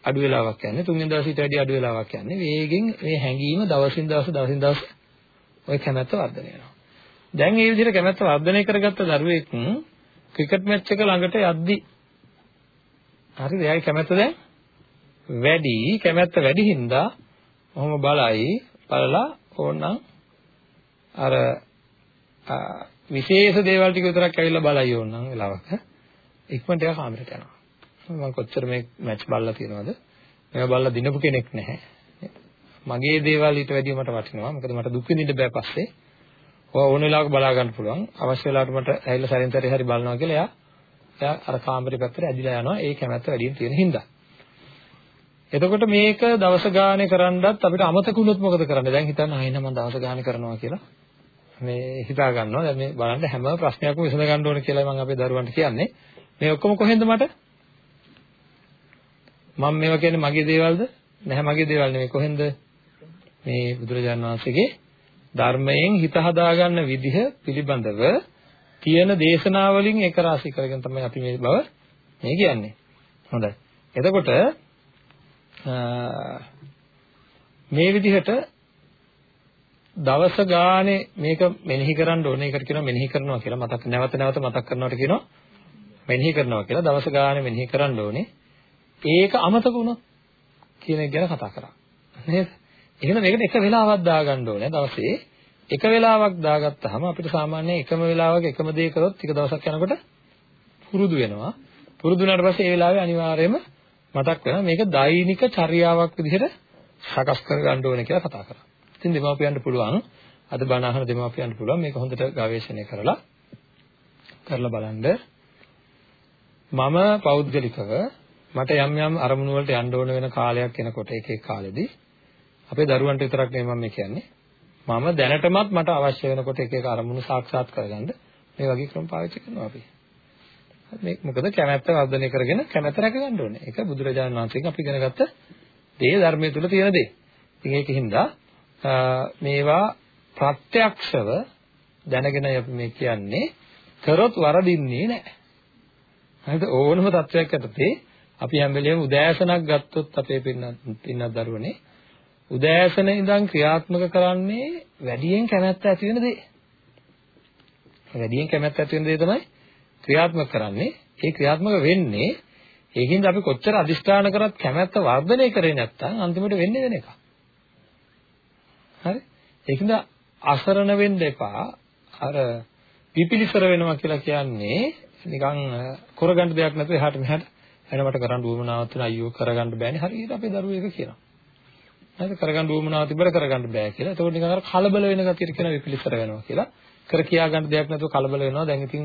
අඩු වෙලාවක් යන්නේ තුන්වෙනි දවසට වැඩිය අඩු වෙලාවක් යන්නේ වේගෙන් මේ හැඟීම දවසින් දවස දවසින් දවස ඔය කැමැත්ත වර්ධනය වෙනවා. දැන් මේ විදිහට කැමැත්ත වර්ධනය කරගත්ත දරුවෙක් ක්‍රිකට් මැච් එක ළඟට යද්දි හරිද? එයාගේ කැමැත්ත දැන් වැඩි කැමැත්ත වැඩි හින්දා ඔහොම බලයි බලලා ඕනනම් අර විශේෂ දේවල් ටික විතරක් ඇවිල්ලා බලයි ඕනනම් වෙලාවක ඉක්මනට එයා කාමරයට යනවා මම කොච්චර මේ මැච් බලලා තියෙනවද මේවා බලලා දිනපු කෙනෙක් නැහැ මගේ දේවල් ඊට වැඩිය මට වටිනවා මොකද මට දුක් විඳින්න බෑ පස්සේ ඔය ඕන වෙලාවක බලා ගන්න පුළුවන්. අවශ්‍ය වෙලාවට මට ඇවිල්ලා සැරින් සැරේ හරි බලනවා කියලා එයා එයා අර කාමරේ පැත්තට ඇදිලා යනවා. ඒ කැමැත්ත වැඩියෙන් තියෙන හින්දා. එතකොට මේක දවස ගානේ කරන්නත් අපිට අමතක වුණොත් මොකද කරන්නේ? දැන් හිතන්න ආයෙ නම් මම දවස ගානේ කරනවා කියලා. මේ හිතා ගන්නවා. දැන් මේ බලන්න හැම ප්‍රශ්නයක්ම විසඳ ගන්න ඕන කියලා මම අපේ දරුවන්ට කියන්නේ. මේ ඔක්කොම කොහෙන්ද මට? මම මේවා කියන්නේ මගේ දේවල්ද? නැහැ මගේ දේවල් නෙමෙයි කොහෙන්ද? මේ බුදුරජාණන් වහන්සේගේ ධර්මයෙන් හිත හදාගන්න විදිහ පිළිබඳව තියෙන දේශනාවලින් එක රාශී කරගෙන තමයි අපි මේ බව මේ කියන්නේ. හොඳයි. එතකොට මේ විදිහට දවස ගානේ මේක මෙනෙහි කරන්න ඕනේ. ඒකට කියනවා මෙනෙහි කරනවා කියලා. මතක් නැවත නැවත මතක් කරනවට කියනවා මෙනෙහි කරනවා කියලා. දවස ගානේ මෙනෙහි කරන්න ඕනේ. ඒක අමතක වුණොත් කියන එක ගැන කතා කරා. නේද? එහෙනම් මේකට එක වෙලාවක් දාගන්න ඕනේ දවසේ. එක වෙලාවක් දාගත්තාම අපිට සාමාන්‍යයෙන් එකම වෙලාවක එකම දේ කරොත් ටික දවසක් යනකොට පුරුදු වෙනවා. පුරුදු වුණාට පස්සේ ඒ වෙලාවේ අනිවාර්යයෙන්ම මතක් වෙනවා මේක දෛනික චර්යාවක් විදිහට සකස් කරගන්න ඕනේ කියලා කතා කරා. ඉතින් දෙමාපියන්ට පුළුවන් අද බණ අහන දෙමාපියන්ට පුළුවන් මේක හොඳට ගවේෂණය කරලා කරලා බලන්න. මම පෞද්ගලිකව මට යම් යම් අරමුණු වලට යන්න ඕන වෙන කාලයක් එනකොට එක එක කාලෙදී අපේ දරුවන්ට විතරක් නෙමෙයි මම කියන්නේ මම දැනටමත් මට අවශ්‍ය වෙනකොට එක එක අරමුණු සාක්ෂාත් කරගන්න මේ වගේ ක්‍රම පාවිච්චි කරනවා අපි. මේ මොකද කැමැත්ත වර්ධනය කරගෙන කැමැත්ත රැක ගන්න ඕනේ. ඒක බුදුරජාණන් වහන්සේගෙන් අපි ඉගෙනගත්ත දේ ධර්මයේ තුල තියෙන දේ. ඉතින් ඒකින්ද මේවා ප්‍රත්‍යක්ෂව දැනගෙන අපි මේ කියන්නේ කරොත් වරදින්නේ නැහැ. හරිද? ඕනම තත්වයක් යටතේ අපි හැම වෙලේම උදෑසනක් ගත්තොත් අපේ පින්නත් පින්නත් දරුවනේ උදෑසන ඉඳන් ක්‍රියාත්මක කරන්නේ වැඩියෙන් කැමැත්ත ඇති වෙන දේ. වැඩියෙන් කැමැත්ත ඇති වෙන දේ තමයි ක්‍රියාත්මක කරන්නේ. ඒ ක්‍රියාත්මක වෙන්නේ ඒකින්ද අපි කොච්චර අදිෂ්ඨාන කරත් කැමැත්ත වර්ධනය කරේ නැත්නම් අන්තිමට වෙන්නේ වෙන එකක්. හරි? ඒකින්ද අසරණ වෙන්න එපා. අර පිපිලිසර වෙනවා කියලා කියන්නේ නිකන් කරගන්න දෙයක් නැතුව එහාට මෙහාට එන මට කරන්න උවමනාවක් තියෙන අයියෝ කරගන්න බෑනේ හරියට අපේ දරුවෝ ඒක කියනවා. හරිද කරගන්න උවමනාවක් තිබ්බර කරගන්න බෑ කියලා. එතකොට නිකන් අර කලබල වෙන ගතියට කියන විපිලිසර වෙනවා කියලා. කර කියා ගන්න දෙයක් නැතුව කලබල වෙනවා. දැන් ඉතින්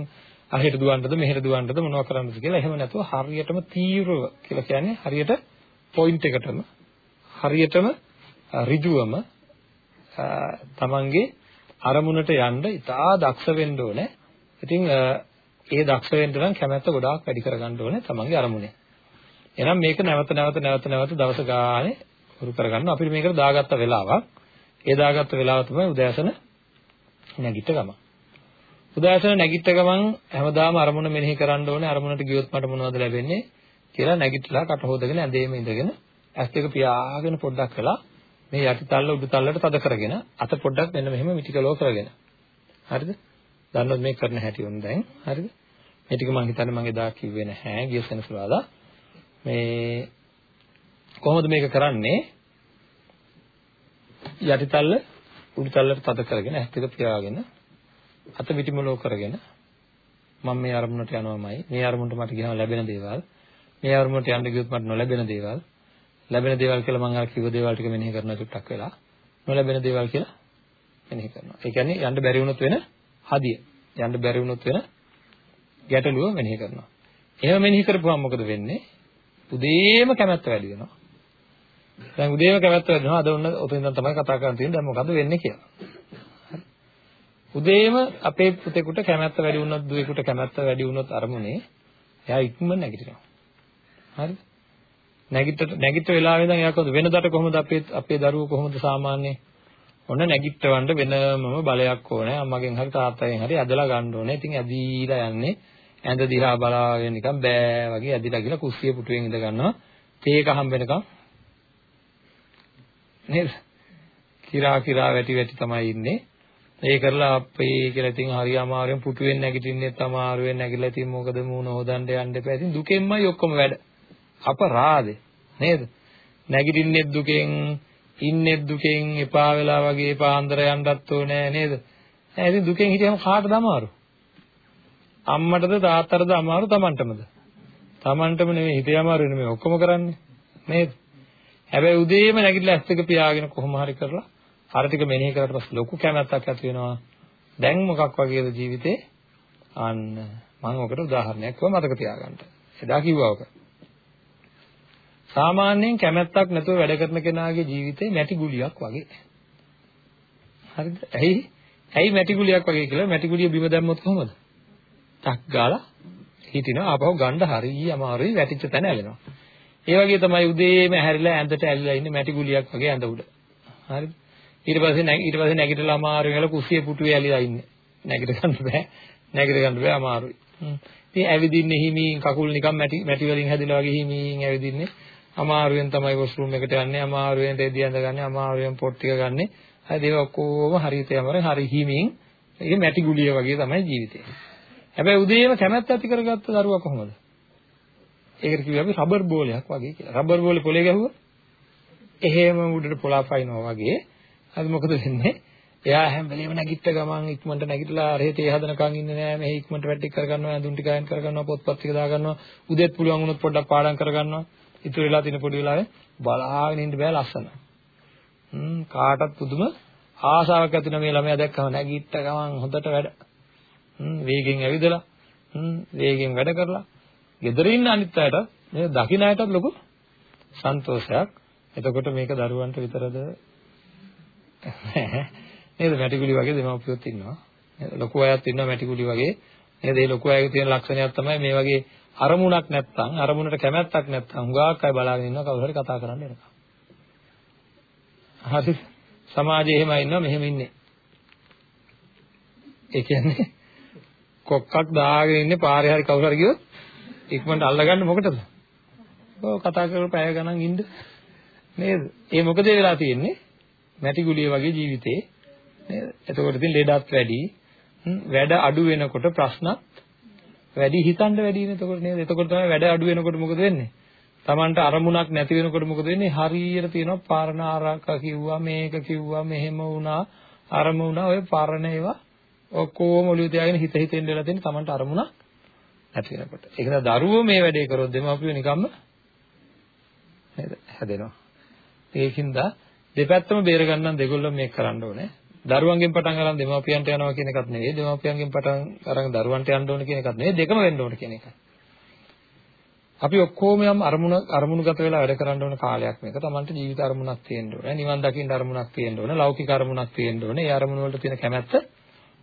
අහෙට දුවන්නද මෙහෙට දුවන්නද මොනව කරන්නද කියලා. එහෙම නැතුව හරියටම තීව්‍රව කියලා කියන්නේ හරියට පොයින්ට් එකටම හරියටම ඍජුවම තමන්ගේ අරමුණට යන්න ඉතා දක්ෂ වෙන්න ඕනේ. ඉතින් ඒ දක්ෂ වෙන්න නම් කැමැත්ත ගොඩාක් වැඩි කරගන්න ඕනේ තමන්ගේ අරමුණේ. එහෙනම් මේක නැවත නැවත නැවත නැවත දවස ගානේ හුරු කරගන්න අපිට මේකට දාගත්ත වෙලාවක්. ඒ දාගත්ත වෙලාව තමයි උදෑසන නැගිට ගමන්. උදෑසන නැගිට ගමන් හැමදාම අරමුණ මෙනෙහි කරන්න ඕනේ. අරමුණට ගියොත් මට මොනවද ලැබෙන්නේ කියලා නැගිටලා කට හොදගෙන ඇඳේම ඉඳගෙන ඇස් දෙක පියාගෙන පොඩ්ඩක් වෙලා මේ යටි තල්ල උඩු තල්ලට තද කරගෙන අත පොඩ්ඩක් මෙන්න මෙහෙම මිටිකලෝ කරගෙන. හරිද? දන්නවද මේ කරන හැටි උන් දැන් හරිද මේ ටික මම හිතන්නේ මම එදා කිව්වේ නැහැ ගිය සෙනසුරාදා මේ කොහොමද මේක කරන්නේ යටිතල්ල උඩුතල්ලට තද කරගෙන ඇස් දෙක පියාගෙන අත පිටිමලෝ කරගෙන මම මේ අරමුණට යනවාමයි මේ අරමුණට මට ගියාම ලැබෙන දේවල් මේ අරමුණට යන්න ගියොත් මට නොලැබෙන දේවල් ලැබෙන දේවල් කියලා මම අර කිව්ව දේවල් ටික මෙනෙහි කරනවා චුට්ටක් වෙලා නොලැබෙන දේවල් කියලා මෙනෙහි කරනවා. ඒ කියන්නේ යන්න බැරි වුණොත් වෙන හදිය යන්න බැරි වුණොත් වෙන ගැටලුව මෙනෙහි කරනවා. එහෙම මෙනෙහි කරපුවම මොකද වෙන්නේ? උදේම කැමැත්ත වැඩි වෙනවා. දැන් උදේම කැමැත්ත වැඩි වෙනවා. අද ඔන්න ඔතෙන් ඉඳන් තමයි කතා කරන්න තියෙන්නේ. දැන් මොකද වෙන්නේ කියලා. උදේම අපේ පුතේකට කැමැත්ත වැඩි වුණොත් දුවේකට කැමැත්ත වැඩි වුණොත් අරමුණේ එයා ඉක්මන නැගිටිනවා. හරිද? නැගිට නැගිට වෙලාවෙ ඉඳන් එයා කොහොමද වෙනදාට කොහොමද අපේ අපේ දරුවෝ කොහොමද සාමාන්‍යයෙන් ඔන්න නැගිටවන්න වෙනමම බලයක් ඕනේ. අම්මගෙන් හරි තාත්තගෙන් හරි ඇදලා ගන්න ඕනේ. ඉතින් ඇදීලා යන්නේ ඇඳ දිහා බලාගෙන නිකන් බෑ වගේ ඇදිලා ගිහලා කුස්සිය පුටුවෙන් ඉඳ ගන්නවා. තේක හම්බ වෙනකම් නේද? කිරා කිරා වැටි වැටි තමයි ඉන්නේ. ඒ කරලා අපේ කියලා ඉතින් හරි අමාරුවෙන් පුටුවෙන් නැගිටින්නෙත් අමාරුවෙන් නැගිටලා ඉතින් මොකද මූණ හොදන්න යන්න එපා. ඉතින් දුකෙන්මයි ඔක්කොම වැඩ. අපරාදේ නේද? නැගිටින්නෙත් දුකෙන් ඉන්නේ දුකෙන් එපා වෙලා වගේ පාන්දර යන්නත් ඕනේ නේද? ඈ ඉතින් දුකෙන් හිටියම කාටද අමාරු? අම්මටද තාත්තටද අමාරු Tamanටමද? Tamanටම නෙමෙයි හිතේ අමාරු නෙමෙයි ඔක්කොම කරන්නේ නේද? හැබැයි උදේම නැගිටලා ඇස් දෙක පියාගෙන කොහොම හරි කරලා අර ටික මෙනෙහි කරලා පස්සේ ලොකු කැමැත්තක් ඇති වෙනවා. දැන් මොකක් වගේද ජීවිතේ? අන්න මම ඔකට උදාහරණයක් කිව්ව මතක තියාගන්න. එදා කිව්වා ඔක. සාමාන්‍යයෙන් කැමැත්තක් නැතුව වැඩ කරන කෙනාගේ ජීවිතේ මැටි ගුලියක් වගේ. හරිද? ඇයි? ඇයි මැටි ගුලියක් වගේ කියලා මැටි ගුලිය බිම දැම්මොත් කොහොමද? ටක් ගාලා හිටිනවා ආපහු ගන්න හරිය අමාරුයි වැටිච්ච තැන ඇලෙනවා. ඒ වගේ තමයි උදේම හැරිලා ඇඳට ඇලිලා ඉන්නේ මැටි ගුලියක් වගේ ඇඳ උඩ. හරිද? ඊට පස්සේ ඊට පස්සේ නැගිටලා අමාරු වෙලා කුස්සියේ පුටුවේ ඇලිලා ඉන්නේ. නැගිට ගන්න බෑ. නැගිට ගන්න බෑ අමාරුයි. ඉතින් ඇවිදින්නේ හිමින් කකුල් නිකන් මැටි මැටි වලින් හැදිලා වගේ හිමින් ඇවිදින්නේ. අමාරුවෙන් තමයි වොෂ්රූම් එකට යන්නේ. අමාරුවෙන් රෙදි ඇඳගන්නේ. අමාරුවෙන් පොත් ටික ගන්නෙ. හරි ඒක ඔක්කොම හරියට යමර හරි හිමින් ඒක මැටි ගුලිය වගේ තමයි ජීවිතේ. හැබැයි උදේම කැමැත්ත ඇති කරගත්ත දරුවා කොහොමද? ඒකට කිව්වේ අපි රබර් බෝලයක් වගේ කියලා. රබර් බෝලේ පොලේ ගැහුවා. එහෙම උඩට පොළාපයින්නවා වගේ. හරි මොකද වෙන්නේ? එයා හැම වෙලේම නැගිට ගමන් ඉක්මනට නැගිටලා රේ තේ හදනකන් ඉන්නේ නෑ. මෙහි ඉක්මනට වැටි කරගන්නවා, ඇඳුම් ටික අයන් කරගන්නවා, පොත්පත් ටික දාගන්නවා. උදේත් පුළුවන් වුණොත් පොඩ්ඩක් පාඩම් කරගන්නවා. ඉතුරු වෙලා තියෙන පොඩි වෙලාවේ බලාගෙන ඉන්න බෑ ලස්සන. හ්ම් කාටත් පුදුම ආසාවක් ඇති වෙන මේ ළමයා දැක්කම නැගිට ගමන් හොඳට වැඩ. හ්ම් වේගෙන් ඇවිදලා හ්ම් වේගෙන් වැඩ කරලා ගෙදර ඉන්න අනිත් අයට මේ දකින්න අයටත් ලොකු සන්තෝෂයක්. එතකොට මේක දරුවන්ට විතරද නේද මැටිකුලි වගේ දෙමව්පියොත් ඉන්නවා. ලොකු අයත් ඉන්නවා මැටිකුලි වගේ. නේද? ඒ ලොකු අයගේ තියෙන ලක්ෂණයක් තමයි මේ වගේ අරමුණක් නැත්තම් අරමුණට කැමැත්තක් නැත්තම් හුඟක් අය බලාගෙන ඉන්නවා කවුරු හරි කතා කරන්න එනකම්. හරි. සමාජයේ එහෙම ඉන්නවා මෙහෙම ඉන්නේ. ඒ කියන්නේ කොක්කක් දාගෙන ඉන්නේ පාරේ හරි කවුරු හරි ගියොත් ඉක්මනට අල්ලගන්න මොකටද? ඔව් කතා කරලා පැය ගණන් ඉන්න නේද? ඒ මොකද වෙලා තියෙන්නේ? මැටි ගුලිය වගේ ජීවිතේ නේද? එතකොට ඉතින් ලෙඩත් වැඩි, වැඩ අඩු වෙනකොට ප්‍රශ්නත් වැඩි හිතන්න වැඩි වෙන එතකොට නේද? එතකොට තමයි වැඩ අඩු වෙනකොට මොකද වෙන්නේ? Tamanට අරමුණක් නැති වෙනකොට මොකද වෙන්නේ? හරියට තියෙනවා පාරණ ආරක්ක කිව්වා, මේක කිව්වා, මෙහෙම වුණා, අරම වුණා, ඔය පාරණ ඒවා ඔක්කොම ඔලිය තියාගෙන හිත හිතෙන් වෙලා තියෙන Tamanට අරමුණක් නැති වෙනකොට. ඒක නිසා දරුවෝ මේ වැඩේ කරොත් දෙමාපියෝ නිකම්ම නේද? හැදෙනවා. ඒකින්ද දෙපැත්තම බේර ගන්න දෙගොල්ලෝ මේක කරන්න ඕනේ. දරුවන්ගෙන් පටන් අරන් දෙමාපියන්ට යනවා කියන එකත් නෙවෙයි. දෙමාපියන්ගෙන් පටන් අරන් දරුවන්ට යන්න ඕන කියන එකත් නෙවෙයි. දෙකම වෙන්න ඕන කියන එකයි. අපි ඔක්කොම යම් අරමුණ අරමුණුගත වෙලා වැඩ කරන්න ඕන කාලයක් මේක. Tamanට ජීවිත අරමුණක් තියෙන්න ඕනේ. නිවන් දකින්න අරමුණක් තියෙන්න ඕනේ. ලෞකික අරමුණක් තියෙන්න ඕනේ. ඒ අරමුණ වලට තියෙන කැමැත්ත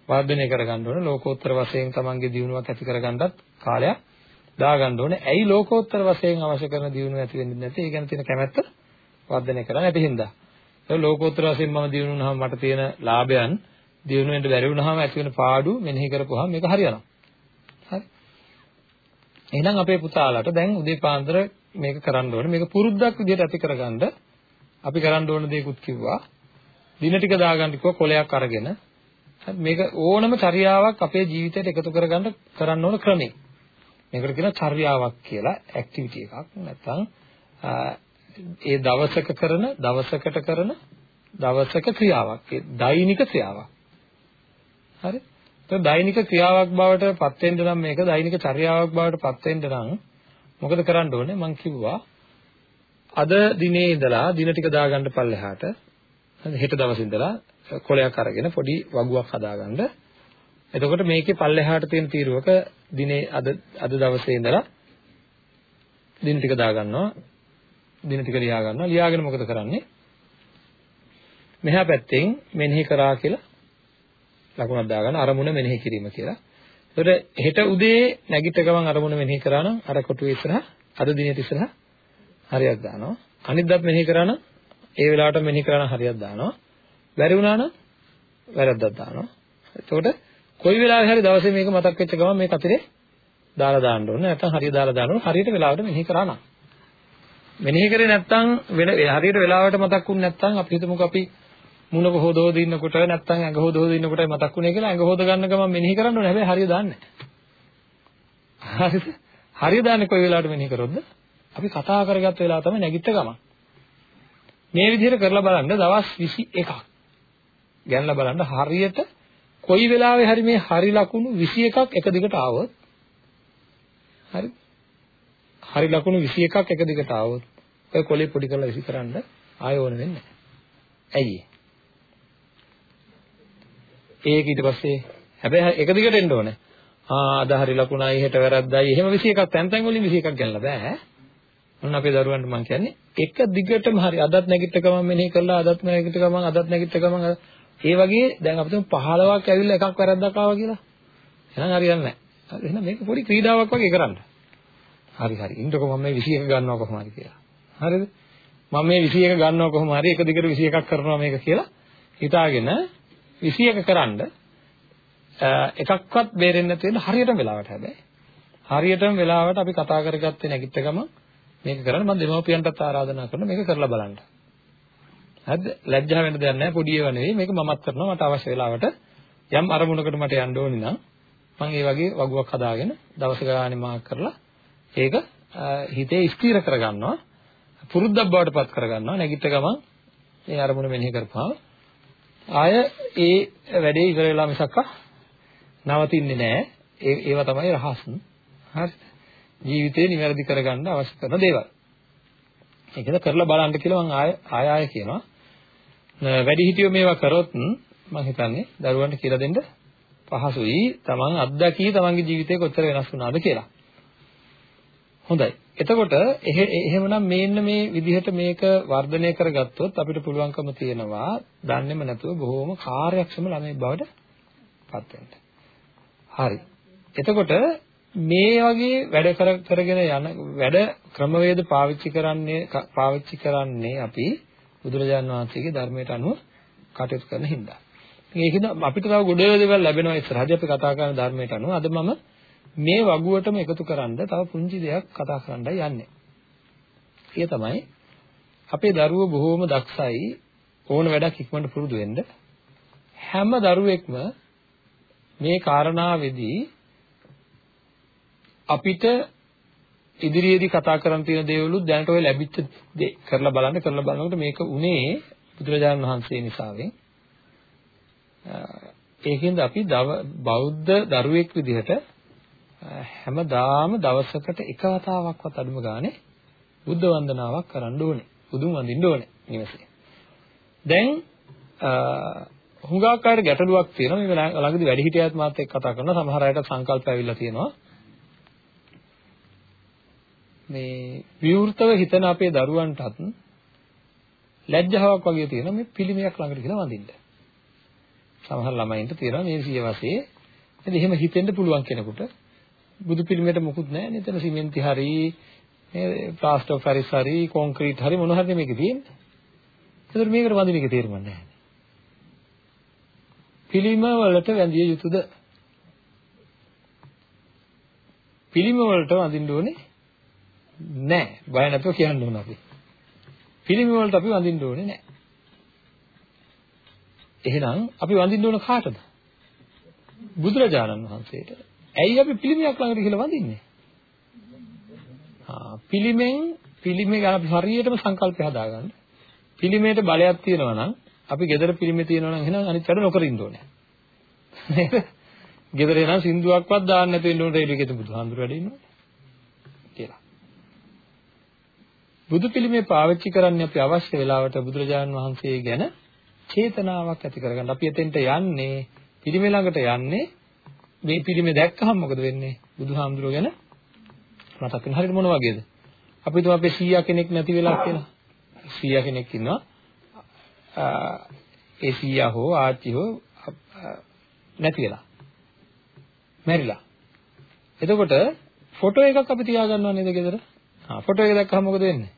වර්ධනය කරගන්න ඕනේ. ලෝකෝත්තර වශයෙන් Tamanගේ දියුණුවක් ඇති කරගන්නත් කාලයක් දාගන්න ඕනේ. ඇයි ලෝකෝත්තර වශයෙන් අවශ්‍ය කරන දියුණුව ඇති වෙන්නේ නැත්තේ? ඒ ගැන තියෙන කැමැත්ත වර්ධනය කරන්න නැති හින්දා. ඒ ලෝකෝත්තර වශයෙන් මම දිනු වුණාම මට තියෙන ලාභයන් දිනු වෙන්න බැරි වුණාම ඇති වෙන පාඩු මෙනෙහි කරපුවාම මේක හරියනවා. හරි. එහෙනම් අපේ පුතාලට දැන් උදේ පාන්දර මේක කරන්න ඕනේ. මේක පුරුද්දක් විදිහට ඇති කරගන්න අපි කරන්න ඕන දේකුත් කිව්වා. දින ටික දාගන්න කිව්වා කොලයක් අරගෙන. මේක ඕනම චර්යාවක් අපේ ජීවිතයට එකතු කරගන්න කරන්න ඕන ක්‍රමයක්. මේකට කියනවා චර්යාවක් කියලා ඇක්ටිවිටි එකක්. නැත්නම් ඒ දවසක කරන දවසකට කරන දවසක ක්‍රියාවක්. ඒ දෛනික ක්‍රියාවක්. හරි? ඒක දෛනික ක්‍රියාවක් බවට පත් වෙන්න නම් මේක දෛනික චර්යාවක් බවට පත් වෙන්න නම් මොකද කරන්න ඕනේ? මම කිව්වා අද දිනේ ඉඳලා දින ටික දාගන්න පල්ලෙහාට හෙට දවසේ ඉඳලා කොලයක් අරගෙන පොඩි වගුවක් හදාගන්න. එතකොට මේකේ පල්ලෙහාට තියෙන තීරුවක දිනේ අද අද දවසේ ඉඳලා දින ටික දාගන්නවා. දින ටික ලියා ගන්නවා. ලියාගෙන මොකද කරන්නේ? මෙහා පැත්තෙන් මෙනෙහි කරා කියලා ලකුණක් දාගන්න අරමුණ මෙනෙහි කිරීම කියලා. එතකොට හෙට උදේ නැගිට ගමන් අරමුණ මෙනෙහි කරා නම් අර කොටුවේ ඉස්සරහ අද දිනේ ඉස්සරහ හරියක් දානවා. අනිද්දාත් මෙනෙහි කරා නම් ඒ වෙලාවට මෙනෙහි කරා නම් හරියක් දානවා. බැරි වුණා නම් වැරද්දක් දානවා. එතකොට කොයි වෙලාවෙ හරි දවසේ මේක මතක් වෙච්ච ගමන් මේක අතරේ දාලා දාන්න ඕනේ. නැත්නම් හරිය දාලා දාන්න ඕනේ. හරියට වෙලාවට මෙනෙහි කරා නම්. මෙනෙහි කරේ නැත්නම් වෙන හරියට වෙලාවට මතක්ුනේ නැත්නම් අපි හිතමුකෝ අපි මුණ හොද හොද ඉන්නකොට නැත්නම් ඇඟ හොද හොද ඉන්නකොටයි මතක්ුනේ කියලා ඇඟ හොද ගන්න ගමන් මෙනෙහි කරන්න ඕනේ. හැබැයි හරිය දාන්නේ නැහැ. හරිද? හරිය දාන්නේ කොයි වෙලාවට මෙනෙහි කරොත්ද? අපි කතා කරගත්ත වෙලාව තමයි නැගිට ගමන්. මේ විදිහට කරලා බලන්න දවස් 21ක් ගණන්ලා බලන්න හරියට කොයි වෙලාවෙ හරි මේ හරි ලකුණු 21ක් එක දිගට ආවොත් හරි හරි ලකුණු 21ක් එක දිගට ආවොත් ඔය කොලේ පොඩි කරලා විසි කරන්න ආය ඕන වෙන්නේ ඇයි ඒක ඊට පස්සේ හැබැයි එක දිගට එන්න ඕනේ. ආ අද හරි ලකුණයි හෙට වැරද්දයි. එහෙම 21ක් තැන් තැන් වලින් 21ක් ගන්නලා බෑ. මොන අපේ දරුවන්ට මම කියන්නේ එක දිගටම හරි අදත් නැගිට ගමන් මෙනෙහි කරලා අදත් නැගිට ගමන් අදත් නැගිට ගමන් ඒ වගේ දැන් අපිට 15ක් ඇවිල්ලා එකක් වැරද්දක් ආවා කියලා. එහෙනම් හරියන්නේ නැහැ. එහෙනම් මේක පොඩි ක්‍රීඩාවක් වගේ කරන්න. හරි හරි. ඉන්නකො මම මේ 21 ගන්නවා කොහොම හරි කියලා. හරිද? මම මේ 21 ගන්නවා කොහොම හරි එක දිගට 21ක් කරනවා මේක කියලා හිතාගෙන 21 කරන්ඩ එකක්වත් බේරෙන්නේ නැති වෙන හරියටම වෙලාවට හැබැයි හරියටම වෙලාවට අපි කතා කරගත්තේ නැගිට ගම මේක කරන්න මම දෙමව්පියන්ටත් ආරාධනා කරනවා මේක කරලා බලන්න. හරිද? ලැජ්ජා වෙන්න දෙයක් නැහැ පොඩි ඒවා නෙවෙයි මේක මමත් කරනවා මට අවශ්‍ය වෙලාවට යම් අරමුණකට මට යන්න ඕනි නම් මම ඒ වගේ වගුවක් හදාගෙන දවස ගානේ මාක් කරලා ඒක හිතේ ස්ථිර කරගන්නවා පුරුද්දක් බවට පත් කරගන්නවා නැගිට ගමන් මේ අරමුණ මෙනෙහි කරපුවාම. ආය ඒ වැඩේ ඉවර වෙලා මිසක්ක නවතින්නේ නැහැ ඒ ඒවා තමයි රහස්. හරිද ජීවිතේ නිවැරදි කරගන්න අවශ්‍ය කරන දේවල්. ඒකද කරලා බලන්න කියලා මම ආය ආය ආය කියනවා. වැඩි හිටියෝ මේවා කරොත් මම හිතන්නේ දරුවන්ට කියලා දෙන්න පහසුයි. තමන් අත්දැකී තමන්ගේ ජීවිතේ කොච්චර වෙනස් වුණාද කියලා හොඳයි. එතකොට එහෙමනම් මේන්න මේ විදිහට මේක වර්ධනය කරගත්තොත් අපිට පුළුවන්කම තියෙනවා දන්නේම නැතුව බොහොම කාර්යක්ෂම ළමයි බවට පත් වෙන්න. හරි. එතකොට මේ වගේ වැඩ කර කරගෙන යන වැඩ ක්‍රමවේද පාවිච්චි කරන්නේ පාවිච්චි කරන්නේ අපි බුදුරජාණන් වහන්සේගේ ධර්මයට අනුව කටයුතු කරන හින්දා. ඒකද අපිට තව ගොඩ දේවල් ලැබෙනවා ඉස්සරහදී අපි කතා කරන ධර්මයට අනුව අද මම මේ වගුවටම එකතු කරන්න තව පුංචි දෙයක් කතා කරන්නයි යන්නේ. ඒ තමයි අපේ දරුවෝ බොහෝම දක්ෂයි ඕන වැඩක් ඉක්මනට පුරුදු වෙන්න. හැම දරුවෙක්ම මේ කාරණාවේදී අපිට ඉදිරියේදී කතා කරන්න තියෙන දේවලුත් දැනට ඔය ලැබිච්ච දේ කරලා බලන්න කරලා බලනකොට මේක උනේ බුදුරජාණන් වහන්සේ නිසාවෙන් ඒකෙන්ද අපි බෞද්ධ දරුවෙක් විදිහට හැමදාම දවසකට එක වතාවක්වත් අඩුම ගානේ බුද්ධ වන්දනාවක් කරන්න ඕනේ. බුදුන් වඳින්න ඕනේ නිවසේ. දැන් හුඟක් අයට ගැටලුවක් තියෙනවා. මේ ළඟදී වැඩි හිටියත් මාත් එක්ක කතා කරනවා. සමහර අයට සංකල්ප ඇවිල්ලා තියෙනවා. මේ විවෘතව හිතන අපේ දරුවන්ටත් ලැජ්ජාවක් වගේ තියෙනවා මේ පිළිමයක් ළඟට ගිහලා වඳින්න. සමහර ළමයින්ට තියෙනවා මේ සියවසේ. ඉතින් එහෙම හිතෙන්න පුළුවන් කෙනෙකුට බුදු පිළිමයට මොකුත් නැහැ නේද? එතන සිමෙන්ති හරි මේ ප්ලාස්ටර් ඔෆ් පැරිස් හරි කොන්ක්‍රීට් හරි මොන හරි මේකේ තියෙන්නේ. ඒතර මේකට වඳින එක තේරුම් නැහැ. පිළිම වලට වැඳිය යුතුද? පිළිම වලට වඳින්න ඕනේ නැහැ. බය නැතුව කියන්න ඕන අපි. පිළිම වලට අපි වඳින්න ඕනේ නැහැ. එහෙනම් අපි වඳින්න ඕන කාටද? බුදුරජාණන් වහන්සේට. ඇයි අපි පිළිමයක් ළඟට ගිහලා වඳින්නේ? ආ පිළිමෙන් පිළිමේ ගැන අපි හරියටම සංකල්පය හදාගන්න. පිළිමේට බලයක් තියෙනවා නම් අපි gedara පිළිමේ තියෙනවා නම් එහෙනම් අනිත් වැඩ නොකර ඉන්න ඕනේ. නේද? gedara එනම් සින්දුවක්වත් දාන්න නැතුව ඉන්න ඕනේ රේඩියෝ එකේ බුදුහාඳුර වැඩ ඉන්නවා. කියලා. බුදු පිළිමේ පාවිච්චි කරන්නේ අපි අවශ්‍ය වෙලාවට බුදුරජාණන් වහන්සේ ගැන චේතනාවක් ඇති කරගන්න. අපි එතෙන්ට යන්නේ පිළිමේ ළඟට යන්නේ මේ පිළිමේ දැක්කහම මොකද වෙන්නේ? බුදුහාමුදුරුවෝ ගැන මතක් වෙන හරියට මොන වගේද? අපි තුම අපේ සීයා කෙනෙක් නැති වෙලා කියලා. සීයා කෙනෙක් ඉන්නවා. ඒ සීයා හෝ ආච්චි හෝ නැති වෙලා. මැරිලා. එතකොට ෆොටෝ එකක් අපි තියාගන්නව නේද ගෙදර? ආ ෆොටෝ එක දැක්කහම මොකද වෙන්නේ?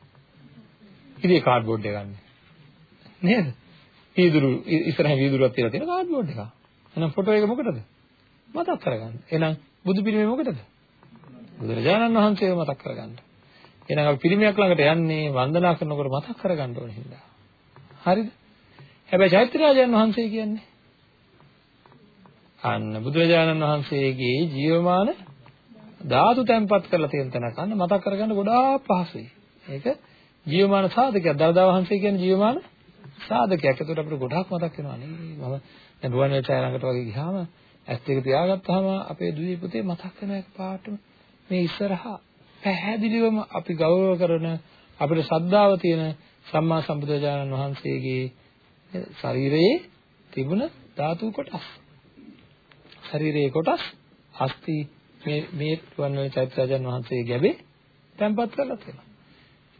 ඉතින් කාඩ්බෝඩ් එක ගන්න. නේද? වීදුරු ඉස්සරහින් වීදුරුවක් තියලා තියෙන කාඩ්බෝඩ් එක. එහෙනම් ෆොටෝ එක මොකටද? මතක් කරගන්න. එහෙනම් බුදු පිළිමේ මොකටද? බුදුරජාණන් වහන්සේව මතක් කරගන්න. එහෙනම් අපි පිළිමයක් ළඟට යන්නේ වන්දනා කරනකොට මතක් කරගන්න ඕන හින්දා. හරිද? හැබැයි චෛත්‍යරාජයන් වහන්සේ කියන්නේ අන්න බුදුරජාණන් වහන්සේගේ ජීවමාන ධාතු තැන්පත් කරලා තියෙන තැනක් අන්න මතක් කරගන්න ගොඩාක් පහසුයි. ඒක ජීවමාන සාධකයක්. දරදා වහන්සේ කියන්නේ ජීවමාන සාධකයක්. ඒකට අපිට ගොඩාක් මතක් වෙනවා නේ. මම දැන් රුවන්වැලි ළඟට වගේ ගියාම ඇස් දෙක පියාගත්තාම අපේ දුවේ පුතේ මතක් වෙන එක පාටම මේ ඉස්සරහා පැහැදිලිවම අපි ගෞරව කරන අපිට ශ්‍රද්ධාව තියෙන සම්මා සම්බුදුරජාණන් වහන්සේගේ ශරීරයේ තිබුණ ධාතු කොටස් ශරීරයේ කොටස් අස්ති මේ මේ වන්වනේ චෛත්‍යජන් වහන්සේ ගැබේ තැම්පත් කරලා තියෙනවා.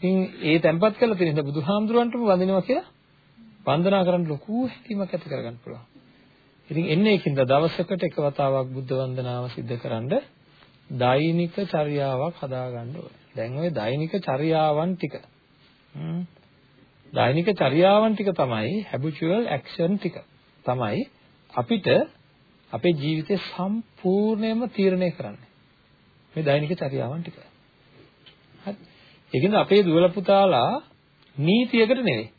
ඉතින් ඒ තැම්පත් කරලා තියෙන ඉතින් බුදුහාමුදුරන්ටම වඳිනවා කියලා වන්දනා කරන්න ලොකු හැකියාවක් ඇති කරගන්න පුළුවන්. ඉතින් එන්නේ ඒකින්ද දවසකට එක වතාවක් බුද්ධ වන්දනාව සිද්ධ කරන්ඩ දෛනික චර්යාවක් හදාගන්න ඕනේ. දැන් ওই දෛනික චර්යාවන් ටික දෛනික චර්යාවන් ටික තමයි habitual action ටික තමයි අපිට අපේ ජීවිතේ සම්පූර්ණයෙන්ම තීරණය කරන්නේ. මේ දෛනික චර්යාවන් ටික. හරි. ඒකින්ද අපේ දුවල පුතාලා නීතියකට නෙවෙයි.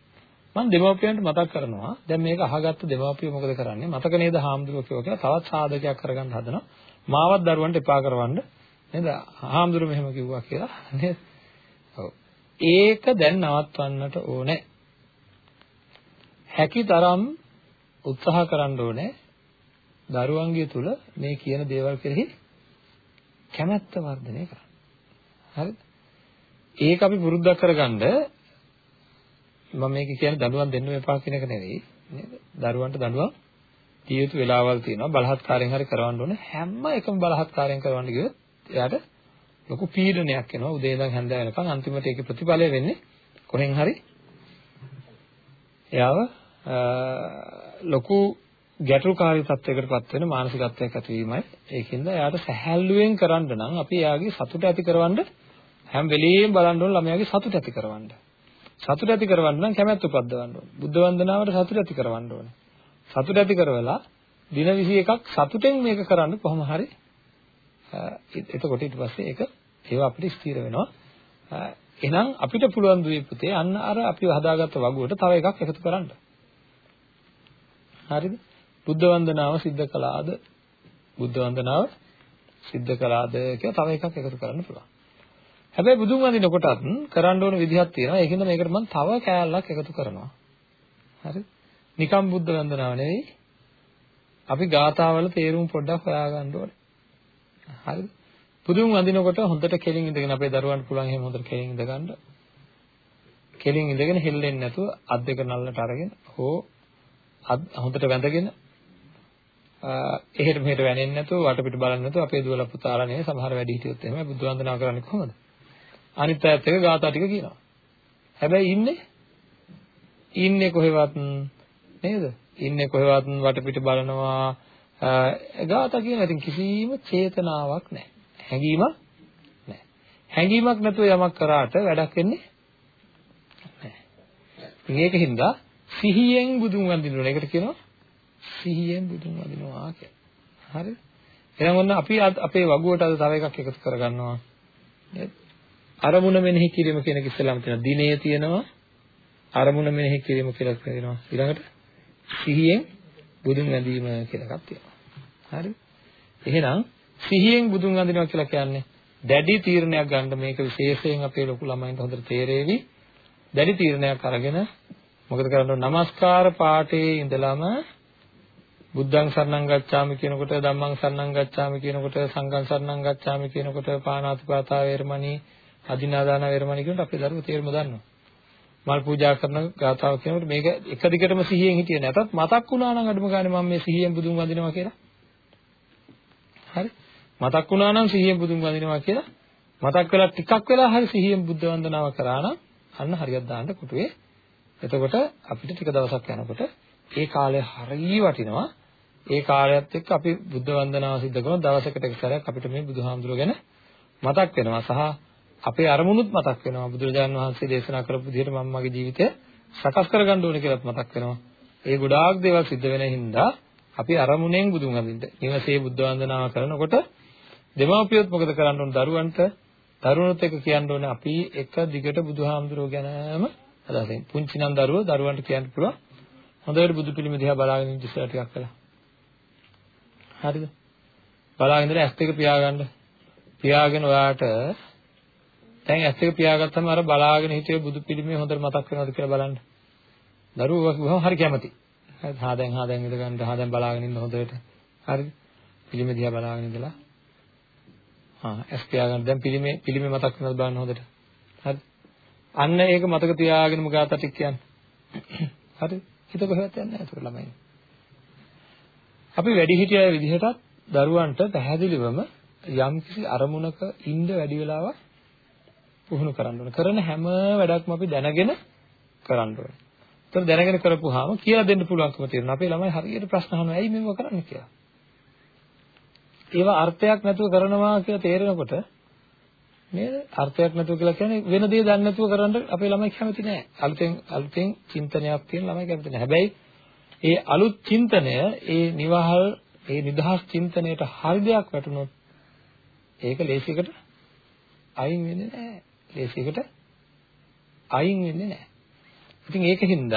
මම දෙමව්පියන්ට මතක් කරනවා. දැන් මේක අහගත්ත දෙමව්පියෝ මොකද කරන්නේ? මතක නේද හාමුදුරුවෝ කියලා තවත් සාධකයක් කරගන්න හදනවා. මාවත් දරුවන්ට එපා කරවන්න. නේද? හාමුදුරුවෝ මෙහෙම කිව්වා කියලා. නේද? ඔව්. ඒක දැන් නවත්වන්නට ඕනේ. හැකිතරම් උත්සාහ කරන්න ඕනේ දරුවන්ගේ තුල මේ කියන දේවල් කෙරෙහි කැමැත්ත වර්ධනය කරන්න. හරිද? ඒක අපි පුරුද්දක් කරගන්න මම මේක කියන්නේ දඬුවම් දෙන්න එපා කියන එක නෙවෙයි. නේද? දරුවන්ට දඬුවම් දිය යුතු වෙලාවල් තියෙනවා. බලහත්කාරයෙන් හරි කරවන්න ඕනේ හැම එකම බලහත්කාරයෙන් කරවන්න ගියොත් එයාට ලොකු පීඩනයක් එනවා. උදේ ඉඳන් හැන්ද වෙනකන් අන්තිමට ඒකේ ප්‍රතිඵලය වෙන්නේ කොහෙන් හරි. එයාව ලොකු ගැටලුකාරී තත්යකටපත් වෙන මානසිකත්වයක් ඇතිවීමයි. ඒකින්ද එයාට සැහැල්ලුවෙන් කරන්න නම් අපි එයාගේ සතුට ඇති කරවන්න හැම වෙලෙම බලන්න ඕන ළමයාගේ සතුට ඇති කරවන්න. සතුට ඇති කරවන්න නම් කැමැත්ත උපද්දවන්න ඕනේ. බුද්ධ වන්දනාවට සතුට ඇති කරවන්න ඕනේ. සතුට ඇති කරවලා දින 21ක් සතුටෙන් මේක කරන්න කොහොම හරි එතකොට ඊට පස්සේ ඒක ඒවා අපිට ස්ථිර වෙනවා. එහෙනම් අපිට පුළුවන් දුවේ පුතේ අන්න අර අපි හදාගත්ත වගුවට තව එකක් එකතු කරන්න. හරිද? බුද්ධ වන්දනාව සිද්ධ කළාද? බුද්ධ වන්දනාව සිද්ධ කළාද කියලා තව එකක් එකතු කරන්න පුළුවන්. හැබැයි බුදුන් වඳිනකොටත් කරන්න ඕන විදිහක් තියෙනවා. ඒකින්ද මේකට මම තව කෑල්ලක් එකතු කරනවා. හරි? නිකම් බුද්ධ වන්දනාව නෙවෙයි. අපි ගාථාවල තේරුම් පොඩ්ඩක් හොයාගන්න ඕනේ. හරිද? බුදුන් වඳිනකොට හොඳට කෙලින් ඉඳගෙන අපේ දරුවන්ට පුළුවන් එහෙම හොඳට කෙලින් ඉඳගන්න. කෙලින් ඉඳගෙන හෙල්ලෙන්නේ නැතුව අත් දෙක නල්ලට අරගෙන හෝ අත් හොඳට වැඳගෙන එහෙට මෙහෙට වැනෙන්නේ නැතුව වටපිට බලන්නේ නැතුව අපේ දුවලා පුතාලා නේ සමහර වැඩි හිටියොත් එහෙම බුද්ධ වන්දනා කරන්නේ කොහොමද? අනිත් අයත් එක ගාථා ටික කියනවා. හැබැයි ඉන්නේ ඉන්නේ කොහෙවත් නේද? ඉන්නේ කොහෙවත් වටපිට බලනවා ගාථා කියන ඉතින් කිසිම චේතනාවක් නැහැ. හැඟීමක් නැහැ. හැඟීමක් නැතුව යමක් කරාට වැඩක් වෙන්නේ නැහැ. මේකින්ද සිහියෙන් බුදුන් වඳිනවා. ඒකට කියනවා සිහියෙන් බුදුන් වඳිනවා කියලා. හරිද? එහෙනම් ඔන්න අපි අපේ වගුවට අද තව එකක් එකතු කරගන්නවා. නේද? අරමුණ මෙනෙහි කිරීම කියන එක ඉස්සෙල්ලාම තියෙනවා. දිනේ තියෙනවා අරමුණ මෙනෙහි කිරීම කියලා කියනවා. ඊළඟට සිහියෙන් බුදුන් වැඳීම කියලා එකක් තියෙනවා. හරි? එහෙනම් සිහියෙන් බුදුන් වඳිනවා කියලා කියන්නේ දැඩි තීරණයක් ගන්න මේක විශේෂයෙන් අපේ ලොකු ළමයින්ට හොඳට තේරෙවි. දැඩි තීරණයක් අරගෙන මොකද කරන්න ඕන? নমස්කාර පාඨයේ ඉඳලම බුද්ධං සරණං ගච්ඡාමි කියනකොට ධම්මං සරණං ගච්ඡාමි කියනකොට සංඝං සරණං ගච්ඡාමි කියනකොට පාණාතිපාතා වේරමණී අදිනාදාන වේරමණී කියනකොට අපේ දරුවෝ තේරුම දන්නවා. මල් පූජා කරන ගාතාව කියනකොට මේක එක දිගටම සිහියෙන් හිටියේ නැතත් මතක් වුණා නම් අඩුම ගානේ මම මේ සිහියෙන් බුදුන් වඳිනවා කියලා. හරි? මතක් වුණා නම් සිහියෙන් බුදුන් වඳිනවා කියලා මතක් වෙලා ටිකක් වෙලා හරි සිහියෙන් බුද්ධ වන්දනාව කරා නම් අන්න හරියට දාන්න කුටුවේ. එතකොට අපිට ටික දවසක් යනකොට ඒ කාලය හරිය වටිනවා. ඒ කාලයත් එක්ක අපි බුද්ධ වන්දනාව සිද්ධ කරන දවසකට එක සැරයක් අපිට මේ බුදුහාමුදුරුවෝ ගැන මතක් වෙනවා සහ අපේ අරමුණුත් මතක් වෙනවා බුදුරජාණන් වහන්සේ දේශනා කරපු විදිහට මම මගේ ජීවිතය සකස් කරගන්න ඕනේ කියලාත් මතක් වෙනවා. ඒ ගොඩාක් දේවල් සිද්ධ වෙන හින්දා අපි අරමුණෙන් බුදුන් වඳින්න. නිවසේ බුද්ධ වන්දනාව කරනකොට දෙමාපියොත් මොකද කරන්න ඕන දරුවන්ට දරුවනොත් එක කියන්න ඕනේ අපි එක දිගට බුදුහාමුදුරුවෝ ගැනම අදහසින්. පුංචි නම් දරුවෝ දරුවන්ට කියන්න පුළුවන් හොඳට බුදු පිළිම දිහා බලාගෙන ඉන්න ඉස්සර ටිකක් වෙලා. හරිද? බලාගෙන ඉඳලා ඇස් දෙක පියාගන්න. පියාගෙන ඔයාට දැන් ඇස් දෙක පියාගත්තම අර බලාගෙන හිටිය බුදු පිළිමේ හොඳට මතක් වෙනවද කියලා බලන්න. දරුවෝ කිව්වම හරි කැමති. හරිද? හා දැන් හා දැන් ඉඳ ගන්න හා දැන් බලාගෙන ඉන්න හොඳට. හරිද? පිළිමේ දිහා බලාගෙන ඉඳලා හා ඇස් පියාගන්න දැන් පිළිමේ පිළිමේ මතක් වෙනවද බලන්න හොඳට. හරිද? අන්න ඒක මතක තියාගෙනම ගාතට කියන්නේ. හරිද? හිත කොහෙවත් යන්නේ නැහැ ඒක ළමයි. අපි වැඩි හිටිය විදිහටත් දරුවන්ට පැහැදිලිවම යම්කිසි අරමුණක ඉන්න වැඩි වෙලාවක් පුහුණු කරන්න ඕනේ. කරන හැම වැඩක්ම අපි දැනගෙන කරන්න ඕනේ. ඒතර දැනගෙන කරපුවාම කියලා දෙන්න පුළුවන්කම තියෙනවා. අපේ ළමයි හරියට ප්‍රශ්න අහනවා ඇයි මේව කරන්නේ කියලා. ඒවා අර්ථයක් නැතුව කරනවා කියලා තේරෙනකොට නේද? අර්ථයක් නැතුව කියලා කියන්නේ වෙන දේ දන්නේ නැතුව කරන්න අපේ ළමයි කැමති නෑ. අලුතෙන් අලුතෙන් චින්තනයක් තියෙන ළමයි කැමති නෑ. හැබැයි ඒ අලුත් චින්තනය ඒ නිවහල් ඒ නිදහස් චින්තනයට හරි දෙයක් වැටුනොත් ඒක ලේසියකට අයින් වෙන්නේ නැහැ. ලේසියකට අයින් වෙන්නේ නැහැ. ඉතින් ඒකින්ද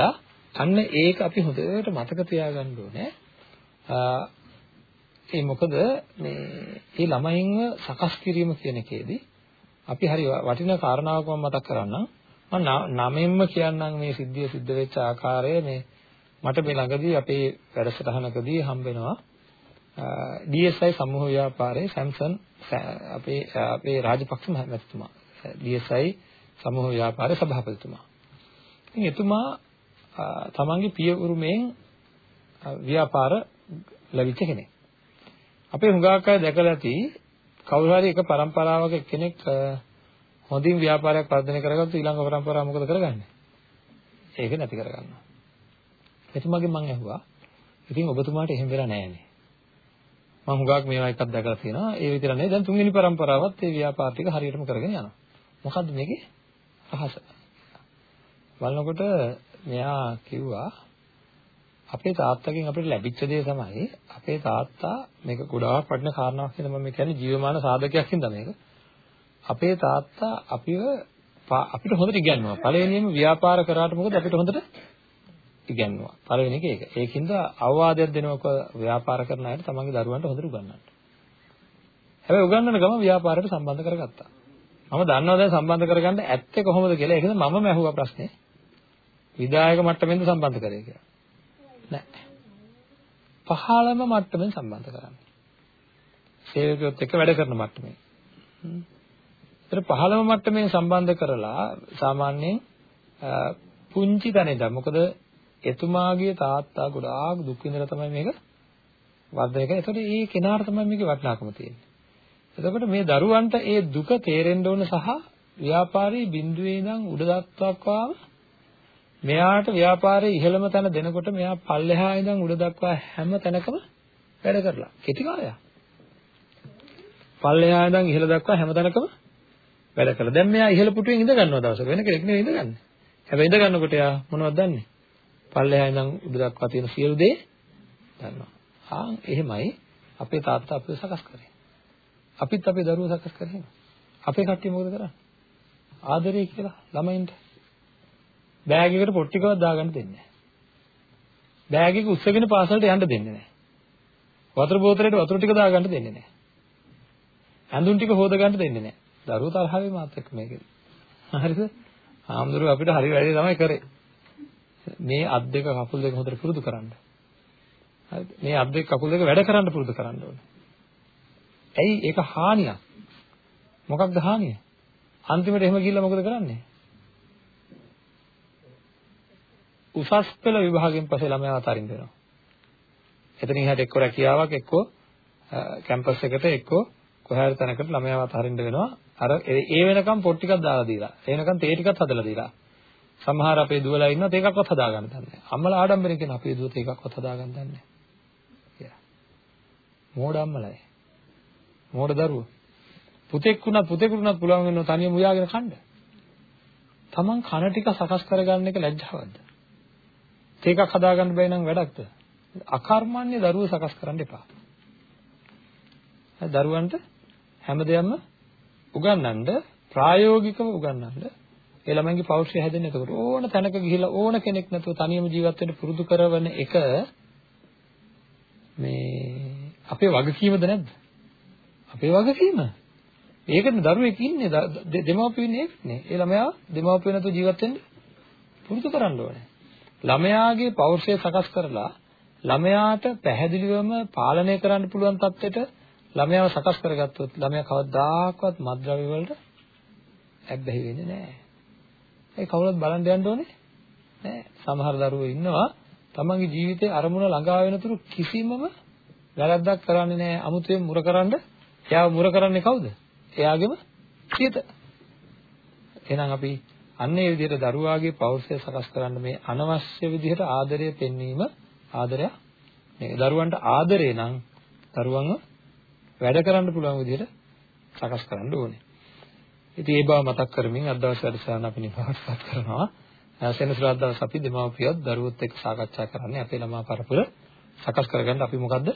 අන්න ඒක අපි හොඳට මතක තියාගන්න ඕනේ. ඒ මොකද මේ මේ ළමයින්ව සකස් කිරීම කියන එකේදී අපි හරි වටිනා කාරණාවක් මම මතක් කරන්නම්. මම නමෙන්ම කියන්නම් මේ සිද්ධිය සිද්ධ වෙච්ච ආකාරය මේ මට මේ ළඟදී අපේ වැඩසටහනකදී හම්බ වෙනවා DSI සමූහ ව්‍යාපාරයේ සැම්සන් අපේ අපේ රාජපක්ෂ මහත්මයා දියසයි සමූහ ව්‍යාපාර සභාපතිතුමා. ඉතින් එතුමා තමන්ගේ පියවරුමෙන් ව්‍යාපාර ලැබිච්ච කෙනෙක්. අපේ හුඟක් අය දැකලා ඇති කවුරු හරි එක પરම්පරාවක කෙනෙක් හොඳින් ව්‍යාපාරයක් වර්ධනය කරගත්තු ඊළඟ પરම්පරාව මොකද කරගන්නේ? ඒක නැති කරගන්නවා. එතුමාගෙන් මම ඇහුවා. ඉතින් ඔබතුමාට එහෙම වෙලා නැහැනේ. මම හුඟක් මේවා එකක් දැකලා තියෙනවා. ඒ විතර නෙවෙයි. දැන් තුන්වෙනි પરම්පරාවත් මේ ව්‍යාපාර ටික හරියටම කරගෙන යනවා. මොකද්ද මේකේ රහස? බලනකොට මෙයා කිව්වා අපේ තාත්තගෙන් අපිට ලැබිච්ච දේ තමයි අපේ තාත්තා මේක ගොඩාක් වටින කාරණාවක් කියලා මම කියන්නේ ජීවමාන සාධකයක් හින්දා මේක. අපේ තාත්තා අපිව අපිට හොඳට ඉගන්වනවා. පළවෙනියෙන්ම ව්‍යාපාර කරාට මොකද අපිට හොඳට ඉගැන්නුවා. පළවෙනි එක ඒක. ඒකින්ද අවවාදයක් දෙනවක ව්‍යාපාර කරන අයට තමන්ගේ දරුවන්ට හොඳට උගන්වන්න. හැබැයි උගන්වන ගම ව්‍යාපාරයට සම්බන්ධ කරගත්තා. මම දන්නවා දැන් සම්බන්ධ කරගන්න ඇත්තේ කොහොමද කියලා. ඒකද මමම ඇහුවා ප්‍රශ්නේ. විදායක මට්ටමෙන්ද සම්බන්ධ කරේ කියලා. නෑ. පහළම මට්ටමෙන් සම්බන්ධ කරන්නේ. සේවකයොත් එක්ක වැඩ කරන මට්ටමේ. ඒතර පහළම මට්ටමේ සම්බන්ධ කරලා සාමාන්‍යයෙන් පුංචි තැනේදී මොකද එතුමාගේ තාත්තා ගොඩාක් දුක් විඳලා තමයි මේක වර්ධනය කරන්නේ. ඒකට ඒ කෙනාට තමයි මේකේ වටිනාකම තියෙන්නේ. එතකොට මේ දරුවන්ට ඒ දුක තේරෙන්න ඕන සහ ව්‍යාපාරයේ බිඳුවේ ඉඳන් උඩ දක්වාම මෙයාට ව්‍යාපාරයේ ඉහළම තැන දෙනකොට මෙයා පල්ලෙහා ඉඳන් උඩ දක්වා හැම තැනකම වැඩ කරලා. කෙටි කාලයක්. පල්ලෙහා ඉඳන් ඉහළ දක්වා හැම තැනකම වැඩ කළා. දැන් මෙයා ඉහළ පුටුවෙන් ඉඳ ගන්නවා දවසක වෙන කෙනෙක් නෙවෙයි ඉඳගන්නේ. හැබැයි ඉඳ ගන්නකොට එයා මොනවද දන්නේ? පල්ලෙහා ඉඳන් උඩ දක්වා තියෙන සියලු දේ දන්නවා. ආ එහෙමයි අපේ තාත්තා අපිව සකස් කරේ. අපිත් අපේ දරුවෝ සකස් කරේ. අපේ කට්ටිය මොකද කරන්නේ? ආදරේ කියලා ළමයින්ට බෑග් එකට පොට්ටිකවත් දාගන්න දෙන්නේ නැහැ. බෑග් එක උස්සගෙන පාසලට යන්න දෙන්නේ නැහැ. වතුර බෝතලෙට වතුර ටික දාගන්න දෙන්නේ නැහැ. ඇඳුම් ටික හොද ගන්න දෙන්නේ නැහැ. දරුවෝ තරහ මාත් එක්ක මේකෙදි. හරිද? ආම්දුරු අපිට හරි වැඩේ තමයි කරේ. මේ අත් දෙක කකුල් දෙක හොඳට පුරුදු කරන්න. හරිද? මේ අත් දෙක කකුල් දෙක වැඩ කරන්න පුරුදු කරන්න ඕනේ. ඇයි ඒක හානියක්? මොකක්ද හානිය? අන්තිමට එහෙම ගිහිල්ලා මොකද කරන්නේ? උසස් පෙළ විභාගයෙන් පස්සේ ළමයා අතරින් දෙනවා. එතනින් එහාට එක්ක රැකියාවක් එක්ක කැම්පස් එකට එක්ක කොහේ හරි තැනකට ළමයාව අතරින් වෙනවා. අර ඒ වෙනකම් පොත් ටිකක් දාලා දීලා. ඒ වෙනකම් තේ ටිකක් හදලා දීලා. සමහර අපේ දුවලා ඉන්නවා තේකක්වත් හදාගන්න දන්නේ නැහැ. අම්මලා ආඩම්බරෙන් කියන අපේ දුව තේකක්වත් හදාගන්න දන්නේ නැහැ. කියලා. මෝඩ අම්මලයි. මෝඩ දරුවෝ. පුතෙක් වුණත් පුතෙකුට වුණත් පුළුවන් වෙනවා තනියම උයාගෙන කන්න. Taman කන ටික සකස් කරගන්න එක ලැජ්ජාවක්ද? තේකක් හදාගන්න බැයි නම් වැඩක්ද? අකර්මණ්‍ය දරුවෝ සකස් කරන්න එපා. දරුවන්ට හැමදේම උගන්වන්න ප්‍රායෝගිකව උගන්වන්න ඒ ළමයින්ගේ පෞරුෂය හැදෙන්නේ එතකොට ඕන තැනක ගිහිලා ඕන කෙනෙක් නැතුව තනියම ජීවත් වෙන්න පුරුදු කරවන එක මේ අපේ වගකීමද නැද්ද? අපේ වගකීම. ඒකනේ දරුවෙක් ඉන්නේ දෙමාපියෝ ඉන්නේ ඒකනේ. ඒ ළමයා දෙමාපියෝ නැතුව ජීවත් වෙන්න පුරුදු කරන්න ඕනේ. ළමයාගේ පෞරුෂය සකස් කරලා ළමයාට පැහැදිලිවම පාලනය කරන්න පුළුවන් තත්ත්වයට ළමයාව සකස් කරගත්තොත් ළමයා කවදාකවත් මත්ද්‍රව්‍ය වලට ඇබ්බැහි වෙන්නේ නැහැ. ඒ කවුරුත් බලන්න යන්න ඕනේ නෑ. සමහර දරුවෝ ඉන්නවා තමන්ගේ ජීවිතේ අරමුණ ළඟා වෙනතුරු කිසිමම වැරද්දක් කරන්නේ නැහැ. අමුතුවෙන් මුර කරන්න එයාව මුර කරන්නේ කවුද? එයාගේම සියත. එහෙනම් අපි අන්න ඒ විදිහට දරුවාගේ පෞරුෂය සකස් කරන්න මේ අනවශ්‍ය විදිහට ආදරය පෙන්වීම ආදරය මේ දරුවන්ට ආදරේ නම් දරුවන්ව වැඩ කරන්න පුළුවන් විදිහට සකස් කරන්න ඕනේ. ඉතින් ඒ බව මතක් කරමින් අද දවසේ වැඩසටහන අපි නිමාවටපත් කරනවා. සෙනසුරාදා දවස් අපි දෙමාපියොත් දරුවොත් එක්ක සාකච්ඡා කරන්නේ අපේ ළමා පරපුර සකස් කරගන්න අපි මොකද්ද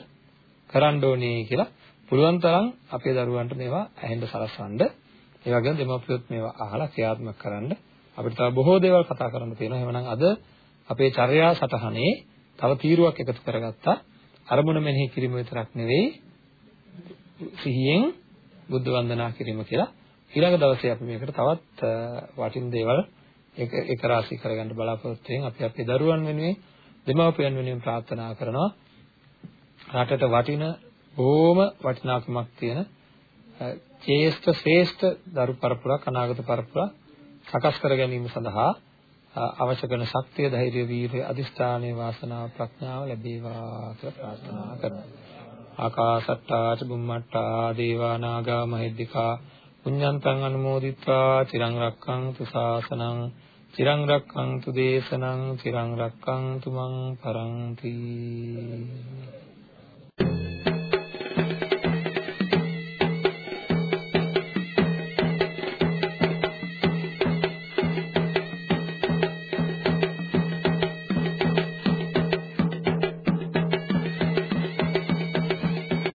කරන්න ඕනේ කියලා පුළුවන් තරම් අපේ දරුවන්ට මේවා ඇහෙන්න සලස්වන්න ඒ වගේම දෙමාපියොත් මේවා අහලා ක්‍රියාත්මක කරන්න අපිට තව බොහෝ දේවල් කතා කරන්න තියෙනවා. එහෙමනම් අද අපේ චර්යා සටහනේ තව තීරුවක් එකතු කරගත්තා. අරමුණ මෙනෙහි කිරීම විතරක් නෙවෙයි සිහියෙන් බුද්ධ වන්දනා කිරීම කියලා. ඊළඟ දවසේ අපි මේකට තවත් වටින දේවල් එක එක රාශී කරගන්න බලාපොරොත්තු වෙන අපි අපේ දරුවන් වෙනුවෙන් දෙමව්පියන් වෙනුවෙන් ප්‍රාර්ථනා කරනවා. රටට වටින බොහොම වටිනාකමක් තියෙන ශ්‍රේෂ්ඨ ශ්‍රේෂ්ඨ දරු පරපුරක් අනාගත පරපුරක් සකස් කර ගැනීම සඳහා අවශ්‍ය කරන ශක්තිය, ධෛර්යය, වීරිය, අදිෂ්ඨානය, වාසනාව, ප්‍රඥාව ලැබේවා කියලා ප්‍රාර්ථනා කරනවා. ආකාසට්ටා චුම්මට්ටා දේවා නාග මහිද්దికා පුඤ්ඤන්තං අනුමෝදිත්වා චිරං රක්ඛන්තු ශාසනං චිරං රක්ඛන්තු දේශනං චිරං රක්ඛන්තු මං පරන්ති